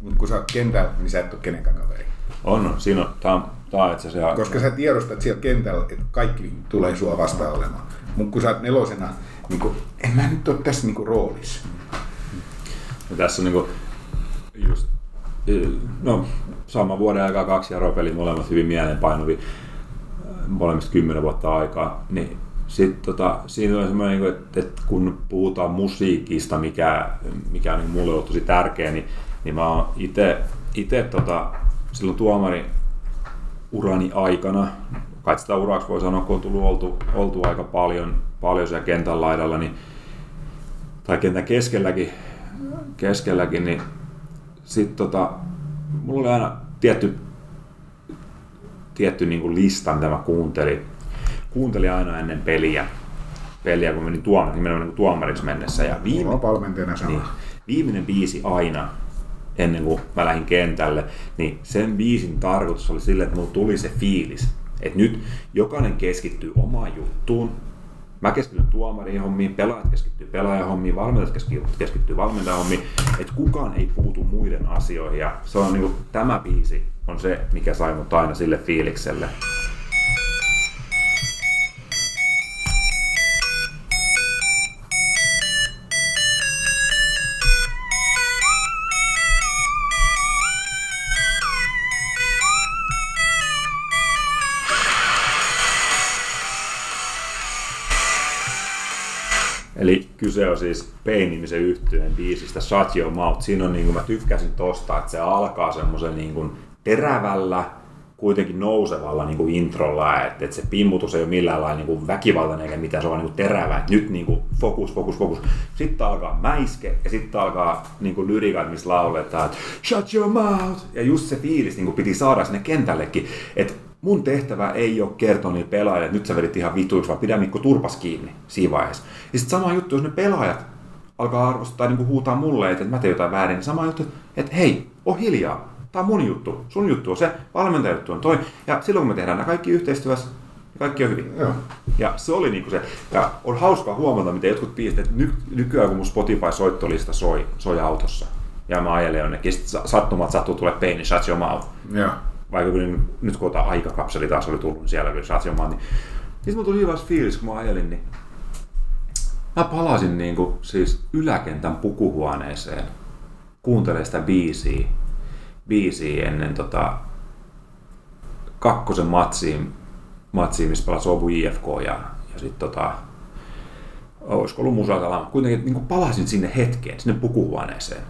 mutta kun sä oot kentällä, niin sä et ole kenenkään kaveri. on, siinä on, tää on, tää on itse Koska sä tiedostat siellä kentällä, että kaikki tulee sua vastaan olemaan. Mutta kun sä oot nelosena, niin kun, en mä nyt ole tässä niin roolissa. Ja tässä on niinku just, no, sama vuoden aikaa kaksi Jaro-peliä, molemmat hyvin mielenpainuvia, molemmista kymmenen vuotta aikaa, niin sitten tota, siinä on semmoinen, niinku, että, että kun puhutaan musiikista, mikä, mikä on niin mulle ollut tosi tärkeä, niin, niin mä oon itse tota, silloin tuomari urani aikana, kai sitä uraksi voi sanoa, kun on tullut oltu, oltu aika paljon, paljon siellä kentän laidalla, niin, tai kentän keskelläkin, keskelläkin niin sitten tota, mulla oli aina tietty, tietty niin kuin lista, mitä mä kuuntelin. Kuuntelin aina ennen peliä, peliä kun menin tuomariksi, nimenomaan niin tuomariksi mennessä. Ja Mulla viime, on valmentajana sama. niin, viimeinen biisi aina, ennen kuin mä lähdin kentälle, niin sen biisin tarkoitus oli sille, että mulla tuli se fiilis, että nyt jokainen keskittyy omaan juttuun, Mä keskityn tuomarin hommiin, pelaajat keskittyy pelaajan hommiin, valmentajat keskittyy, keskittyy valmentajan hommiin, että kukaan ei puutu muiden asioihin. Ja se on niinku, tämä biisi on se, mikä sai mut aina sille fiilikselle. Kyse on siis Pain-nimisen yhtyeen biisistä Shut Your Mouth. Siinä on niin kuin mä tykkäsin tosta, että se alkaa semmoisen niin kuin terävällä, kuitenkin nousevalla niin kuin introlla, että, että se pimmutus ei ole millään lailla niin kuin väkivaltainen eikä mitään, se on niin kuin terävä, että nyt niin kuin fokus, fokus, fokus. Sitten alkaa mäiske ja sitten alkaa niin kuin lyrikat, missä lauletaan, että shut your mouth. Ja just se fiilis niin kuin piti saada sinne kentällekin, että mun tehtävä ei ole kertoa niille pelaajille, että nyt sä vedit ihan vituiksi, vaan pidä Mikko turpas kiinni siinä vaiheessa. Ja sitten sama juttu, jos ne pelaajat alkaa arvostaa tai niin huutaa mulle, että mä teen jotain väärin, niin sama juttu, että hei, on hiljaa. Tämä on mun juttu, sun juttu on se, valmentajan juttu on toi. Ja silloin kun me tehdään nämä kaikki yhteistyössä, niin kaikki on hyvin. Joo. Ja se oli niinku se, ja on hauskaa huomata, miten jotkut biisit, että ny, nykyään kun mun Spotify-soittolista soi, soi autossa, ja mä ajelen jonnekin, sattumat sattuu tulee Pain, Shut Your Mouth, Joo. Vaikka kun nyt kun tämä aikakapseli taas oli tullut, niin siellä kyllä Your Mouth, niin sitten mulla tuli hyvä fiilis, kun mä ajelin, niin mä palasin niinku siis yläkentän pukuhuoneeseen, kuuntelemaan sitä biisiä, biisiä ennen tota, kakkosen matsiin, matsiin missä pelasi Obu IFK ja, ja sitten tota, olisiko ollut Musakalama. Kuitenkin niin palasin sinne hetkeen, sinne pukuhuoneeseen.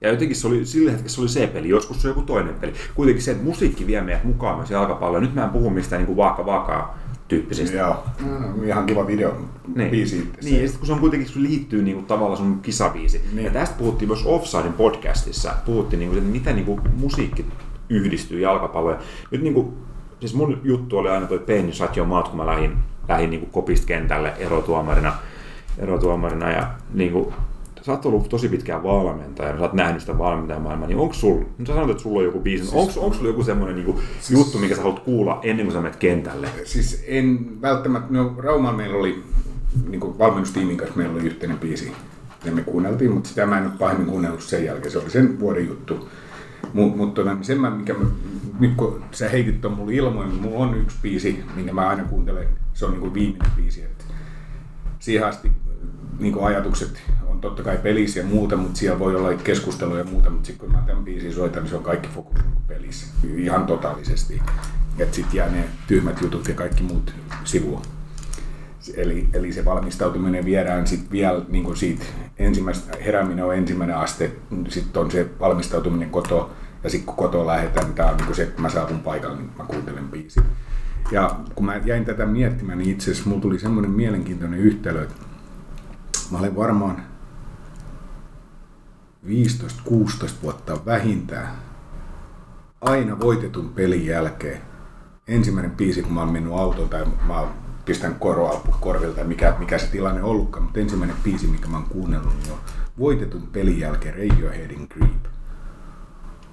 Ja jotenkin se oli, sillä hetkellä se oli se peli, joskus se on joku toinen peli. Kuitenkin se, että musiikki vie meidät mukaan myös jalkapalloon. Nyt mä en puhu mistään niin vaaka vakaa tyyppisistä. Joo. No, ihan kiva video. Niin. Biisi itse. Niin, ja sitten kun se on kuitenkin, se liittyy niinku tavallaan sun kisabiisi. Niin. Ja tästä puhuttiin myös Offsidein podcastissa. Puhuttiin, niinku, että miten niinku musiikki yhdistyy jalkapalloon. Ja Nyt niinku, siis mun juttu oli aina toi Shut Your Mouth, kun mä lähdin, lähdin niinku kopista kentälle erotuomarina. erotuomarina ja niinku, sä oot ollut tosi pitkään valmentaja, sä oot nähnyt sitä valmentajamaailmaa, niin onko sulla, nyt sä sanot, että sulla on joku biisi, siis, onko, onko sulla joku semmoinen niinku, juttu, minkä sä haluat kuulla ennen kuin sä menet kentälle? Siis en välttämättä, no Raumalla meillä oli niin kuin valmennustiimin kanssa meillä oli yhteinen biisi, ja me kuunneltiin, mutta sitä mä en ole pahemmin kuunnellut sen jälkeen, se oli sen vuoden juttu. Mutta mut, tota, sen mä, mikä mä, nyt kun sä heitit ton mulle ilmoin, niin mulla on yksi biisi, minkä mä aina kuuntelen. Se on niinku viimeinen biisi. Et siihen asti niinku ajatukset on totta kai pelissä ja muuta, mutta siellä voi olla keskustelua ja muuta, mutta sitten kun mä tämän biisin soitan, niin se on kaikki fokus niinku pelissä ihan totaalisesti. Että sitten jää ne tyhmät jutut ja kaikki muut sivuun. Eli, eli se valmistautuminen viedään sitten vielä niin kuin siitä ensimmäistä, herääminen on ensimmäinen aste, sitten on se valmistautuminen koto, ja sitten kun kotoa lähdetään, niin tämä on niin se, että mä saavun paikalle, niin mä kuuntelen biisi. Ja kun mä jäin tätä miettimään, niin itse asiassa mulla tuli semmoinen mielenkiintoinen yhtälö, että mä olen varmaan 15-16 vuotta vähintään aina voitetun pelin jälkeen ensimmäinen biisi, kun mä oon mennyt autoon tai mä oon pistän koroa korvilta, mikä, mikä se tilanne on ollutkaan, mutta ensimmäinen biisi, mikä mä oon kuunnellut, niin on voitetun pelin jälkeen Radioheadin Creep.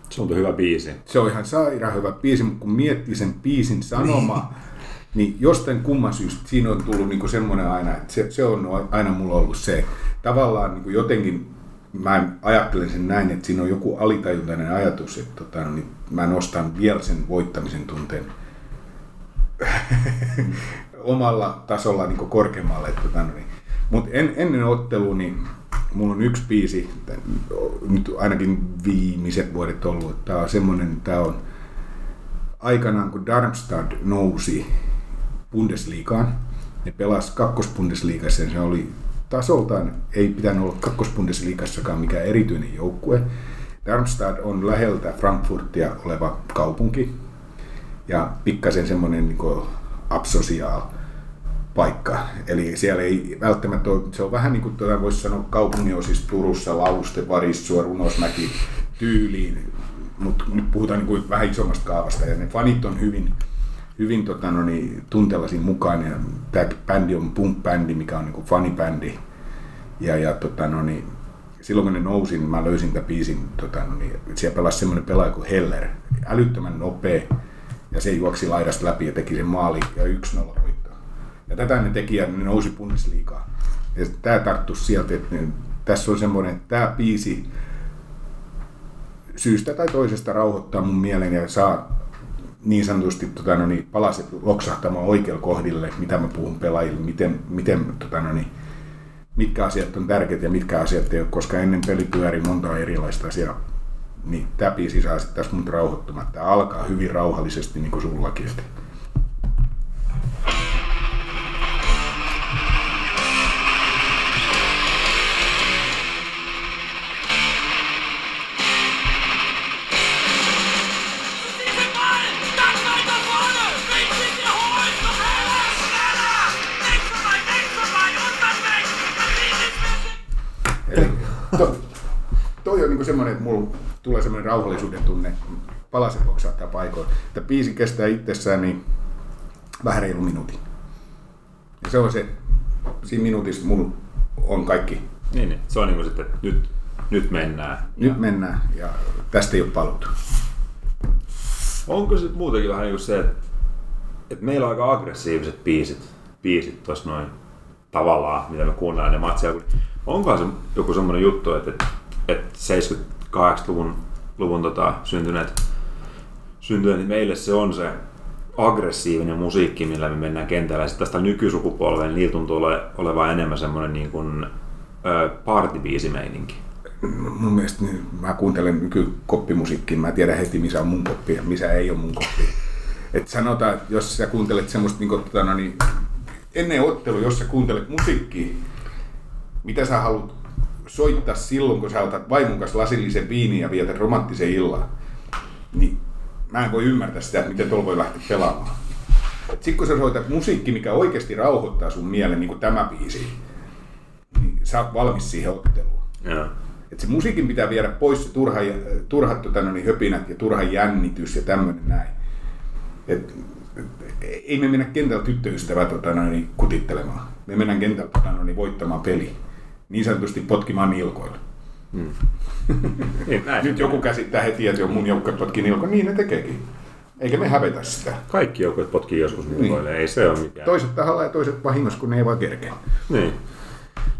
Se on hyvä biisi. Se on ihan sairaan hyvä biisi, mutta kun miettii sen biisin sanomaa, niin jostain kumman syystä siinä on tullut niinku semmoinen aina, että se, se on aina mulla ollut se. Tavallaan niinku jotenkin mä ajattelen sen näin, että siinä on joku alitajuntainen ajatus, että tota, niin mä nostan vielä sen voittamisen tunteen omalla tasolla niin korkeammalle. Tota, niin. Mutta en, ennen ottelua, niin mulla on yksi biisi, nyt ainakin viimeiset vuodet ollut. Tämä on semmoinen, tämä on aikanaan kun Darmstadt nousi Bundesligaan, ne pelasi kakkosbundesliigassa ja se oli tasoltaan, ei pitänyt olla kakkosbundesliigassakaan mikään erityinen joukkue. Darmstadt on läheltä Frankfurtia oleva kaupunki ja pikkasen semmoinen niin absosiaal paikka. Eli siellä ei välttämättä ole, se on vähän niin kuin tuota, voisi sanoa kaupunginosissa Turussa, Lauste, Varissua, Runosmäki tyyliin, mutta nyt puhutaan niin kuin vähän isommasta kaavasta ja ne fanit on hyvin, hyvin tota, no niin, tunteella siinä mukaan ja tämä bändi on punk-bändi, mikä on niin fanibändi ja, ja tota, no niin, silloin kun ne nousi, niin mä löysin tämän biisin, tota, no niin, siellä pelasi semmoinen pelaaja kuin Heller, älyttömän nopea, ja se juoksi laidasta läpi ja teki sen maali ja 1-0 voittaa. Ja tätä ne teki ja ne nousi Bundesliigaan. Ja tämä tarttu sieltä, että ne, tässä on semmoinen, että tämä biisi syystä tai toisesta rauhoittaa mun mielen ja saa niin sanotusti tota, no niin, palaset loksahtamaan oikealla kohdille, mitä mä puhun pelaajille, miten, miten tota, no niin, mitkä asiat on tärkeitä ja mitkä asiat ei ole, koska ennen peli pyörii monta erilaista asiaa niin tämä biisi saa sitten tässä mut rauhoittumaan. Tämä alkaa hyvin rauhallisesti, niin kuin sullakin. Että niinku semmoinen, että mulla tulee semmoinen rauhallisuuden tunne, palasen tämä paikoin. Että biisi kestää itsessään niin vähän reilu minuutin. Ja se on se, siinä minuutissa mulla on kaikki. Niin, niin. se on niin kuin sitten, että nyt, nyt mennään. Nyt ja... mennään ja tästä ei ole paluttu. Onko se muutenkin vähän niin kuin se, että, että meillä on aika aggressiiviset biisit, biisit tuossa noin tavallaan, mitä me kuunnellaan ne matseja. Onko se joku semmoinen juttu, että, että 70-80-luvun luvun tota, syntyneet, syntyneet, niin meille se on se aggressiivinen musiikki, millä me mennään kentällä. Sitten tästä nykysukupolven, niin niillä tuntuu ole, enemmän semmoinen niin kuin, partibiisimeininki. Mun mielestä niin, mä kuuntelen nykykoppimusiikkia, mä tiedän heti missä on mun koppi ja missä ei ole mun koppi. Et sanotaan, että jos sä kuuntelet semmoista niin kuin, tota, no niin, ennen ottelu, jos sä kuuntelet musiikkia, mitä sä haluat soittaa silloin, kun sä otat vaimon kanssa lasillisen viiniä ja vietät romanttisen illan, niin mä en voi ymmärtää sitä, että miten tuolla voi lähteä pelaamaan. Sitten kun sä soitat musiikki, mikä oikeasti rauhoittaa sun mielen, niin kuin tämä biisi, niin sä oot valmis siihen otteluun. Yeah. Et se musiikin pitää viedä pois se turha, turhat tota, no niin, höpinät ja turha jännitys ja tämmöinen näin. Et, et, ei me mennä kentällä tyttöystävät tota, no niin, kutittelemaan. Me mennään kentällä tota, no niin, voittamaan peli niin sanotusti potkimaan nilkoilla. Mm. niin, Nyt joku käsittää heti, että mun joukkueet potkii nilkoilla. Niin ne tekeekin. Eikä me hävetä sitä. Kaikki joukkueet potkii joskus nilkoille, niin. ei se ole mikään. Toiset tahalla ja toiset vahingossa, kun ne ei vaan kerkeä. Niin.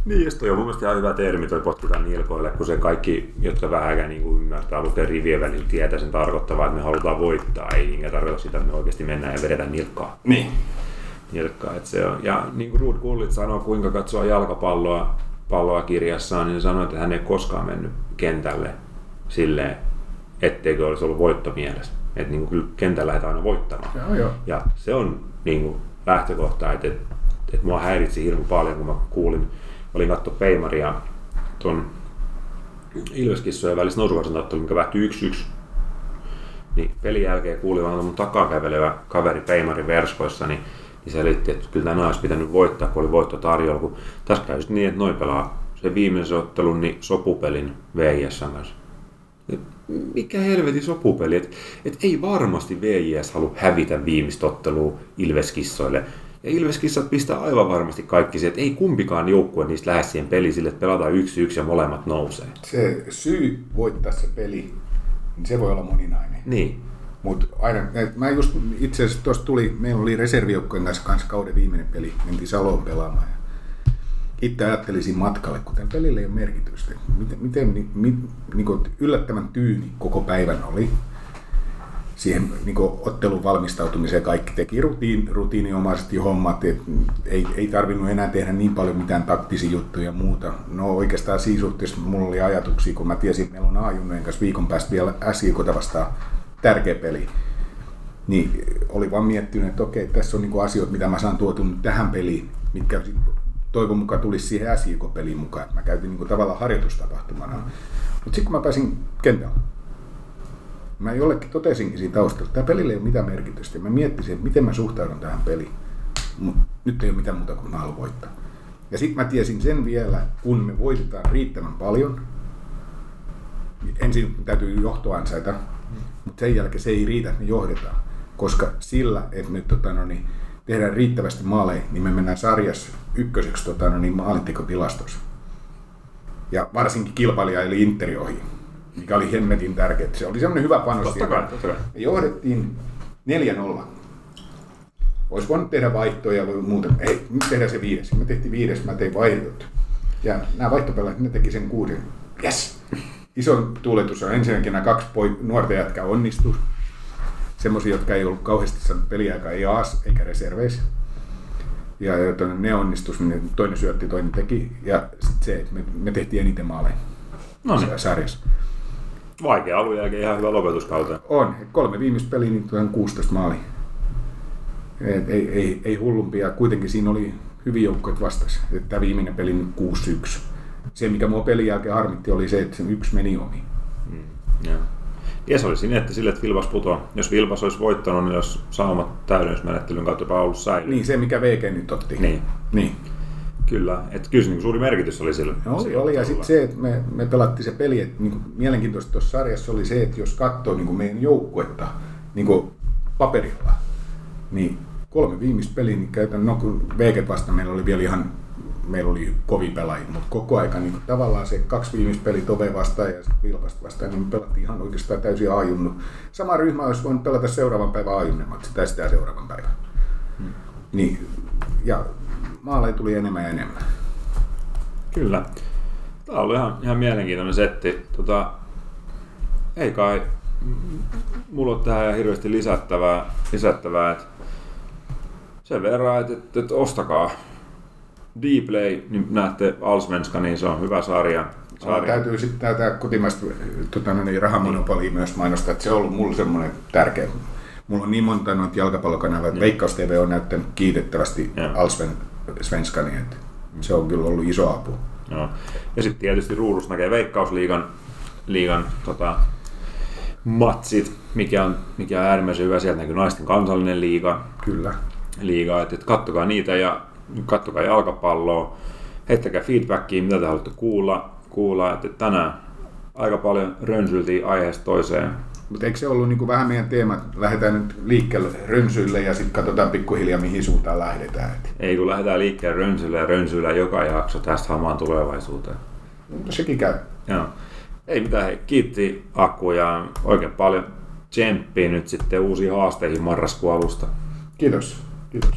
Niin, toi on mun mielestä ihan hyvä termi, toi potkitaan nilkoille, kun se kaikki, jotka vähänkään niin kuin ymmärtää lukee rivien välillä, tietää sen tarkoittavaa, että me halutaan voittaa, ei niinkään tarkoita sitä, että me oikeasti mennään ja vedetään nilkkaa. Niin. Nilkkaa, että se on. Ja niin kuin Ruud Gullit sanoo, kuinka katsoa jalkapalloa palloa kirjassaan, niin sanoi, että hän ei koskaan mennyt kentälle silleen, etteikö olisi ollut voitto mielessä. Että niin kyllä kentällä lähdetään aina voittamaan. Joo, joo. Ja se on niin kuin lähtökohta, että, että, että mua häiritsi hirveän paljon, kun mä kuulin, olin katso Peimaria tuon Ilveskissojen välissä nousuvarsin ottelu, mikä päättyi 1-1. Niin pelin jälkeen kuulin vaan mun takaa kävelevä kaveri Peimarin verskoissa, niin, niin selitti, että kyllä tänään olisi pitänyt voittaa, kun oli voitto tarjolla. Kun tässä käy niin, että noin pelaa se viimeisen ottelun niin sopupelin VIS kanssa. Et mikä helvetin sopupeli, että et ei varmasti VJS halua hävitä viimeistä ottelua Ilveskissoille. Ja Ilveskissat pistää aivan varmasti kaikki se, että ei kumpikaan joukkue niistä lähde siihen peliin sille, että pelataan yksi yksi ja molemmat nousee. Se syy voittaa se peli, niin se voi olla moninainen. Niin. Mutta aina, mä just itse asiassa tuossa tuli, meillä oli reservijoukkojen kanssa, kanssa kauden viimeinen peli, mentiin Saloon pelaamaan. Ja itse ajattelisin matkalle, kun tämän pelille ei ole merkitystä. Miten, miten ni, mi, niin kuin yllättävän tyyni koko päivän oli siihen niin kuin ottelun valmistautumiseen. Kaikki teki rutiin, rutiininomaisesti hommat, et ei, ei tarvinnut enää tehdä niin paljon mitään taktisia juttuja ja muuta. No oikeastaan siinä suhteessa mulla oli ajatuksia, kun mä tiesin, että meillä on A-junnojen kanssa viikon päästä vielä SJKta vastaan tärkeä peli. Niin oli vaan miettinyt, että okei, tässä on niin asioita, mitä mä saan tuotu nyt tähän peliin, mitkä toivon mukaan tulisi siihen SJK-peliin mukaan. Mä käytin niin kuin tavallaan harjoitustapahtumana. Mutta sitten kun mä pääsin kentällä, mä jollekin totesinkin siinä taustalla, että tämä pelille ei ole mitään merkitystä. Mä miettisin, että miten mä suhtaudun tähän peliin. Mut nyt ei ole mitään muuta kuin mä haluan voittaa. Ja sitten mä tiesin sen vielä, kun me voitetaan riittävän paljon, niin ensin täytyy johto ansaita, mutta sen jälkeen se ei riitä, että me johdetaan. Koska sillä, että me tota, no niin, tehdään riittävästi maaleja, niin me mennään sarjassa ykköseksi tota, no niin, maalintekotilastossa. Ja varsinkin kilpailija eli Interi ohi, mikä oli hemmetin tärkeää. Se oli semmoinen hyvä panos. Totta kai, totta kai. Me johdettiin 4-0. Olisi voinut tehdä vaihtoja ja muuta. Ei, nyt tehdään se viides. Me tehtiin viides, mä tein vaihdot. Ja nämä vaihtopelaajat, ne teki sen kuuden. Yes! Iso tuuletus on ensinnäkin nämä kaksi poi- nuorta jätkää onnistu. Semmoisia, jotka ei ollut kauheasti saanut peliaikaa, ei AAS eikä reserveissä. Ja, ne onnistus, niin toinen syötti, toinen teki. Ja sitten se, että me, me tehtiin eniten maaleja No niin. sarjassa. Vaikea alun jälkeen ihan hyvä lopetuskauteen. On. Kolme viimeistä peliä, niin tuon 16 maali. Et ei, ei, ei hullumpia. Kuitenkin siinä oli hyviä joukkoja vastassa. Et Tämä viimeinen peli nyt 6-1. Se, mikä mua pelin jälkeen harmitti, oli se, että se yksi meni omi. Joo. Ja se oli siinä, että sille, että Vilpas putoaa. Jos Vilpas olisi voittanut, niin jos saumat täydennysmenettelyn kautta jopa ollut säilynyt. Niin, se mikä VG nyt otti. Niin. niin. Kyllä. Että kyllä se niin suuri merkitys oli sillä. No, oli, oli. Ja sitten se, että me, me pelattiin se peli, että niin mielenkiintoista tuossa sarjassa oli se, että jos katsoo niin meidän joukkuetta niin paperilla, niin kolme viimeistä peliä, niin käytän, no kun VG vasta meillä oli vielä ihan, meillä oli kovin pelaajia, mutta koko aika niin kuin, tavallaan se kaksi viimeistä peliä Tove vastaan ja Vilpasta vastaan, niin me pelattiin ihan oikeastaan täysin ajunnu. Sama ryhmä olisi voinut pelata seuraavan päivän ajunne, mutta sitä sitä seuraavan päivän. Hmm. Niin, ja maaleja tuli enemmän ja enemmän. Kyllä. Tämä on ollut ihan, ihan mielenkiintoinen setti. Tota, ei kai mulla ole tähän ihan hirveästi lisättävää, lisättävää että sen verran, että, että, että ostakaa Dplay, niin näette Allsvenska, niin se on hyvä sarja. Sarja. Täytyy sitten tätä kotimaista tota, no niin, rahamonopolia myös mainostaa, että se on ollut mulle semmoinen tärkeä. Mulla on niin monta noita jalkapallokanavaa, että Veikkaus TV on näyttänyt kiitettävästi Joo. Alsven Svenskani, että se on kyllä ollut iso apu. Joo. Ja sitten tietysti ruudussa näkee Veikkausliigan liigan, tota, matsit, mikä on, mikä on äärimmäisen hyvä. Sieltä näkyy naisten kansallinen liiga, Kyllä. liigaa, että, että kattokaa niitä ja kattokaa jalkapalloa. Heittäkää feedbackia, mitä te haluatte kuulla. kuulla että tänään aika paljon rönsyltiin aiheesta toiseen. Mutta eikö se ollut niin kuin vähän meidän teema, että lähdetään nyt liikkeelle rönsyille ja sitten katsotaan pikkuhiljaa mihin suuntaan lähdetään. Et, Ei kun lähdetään liikkeelle rönsyillä ja rönsyillä joka jakso tästä hamaan tulevaisuuteen. mutta sekin käy. Joo. Ei mitään, hei, kiitti Akku ja oikein paljon tsemppiä nyt sitten uusiin haasteihin marraskuun alusta. Kiitos. Kiitos.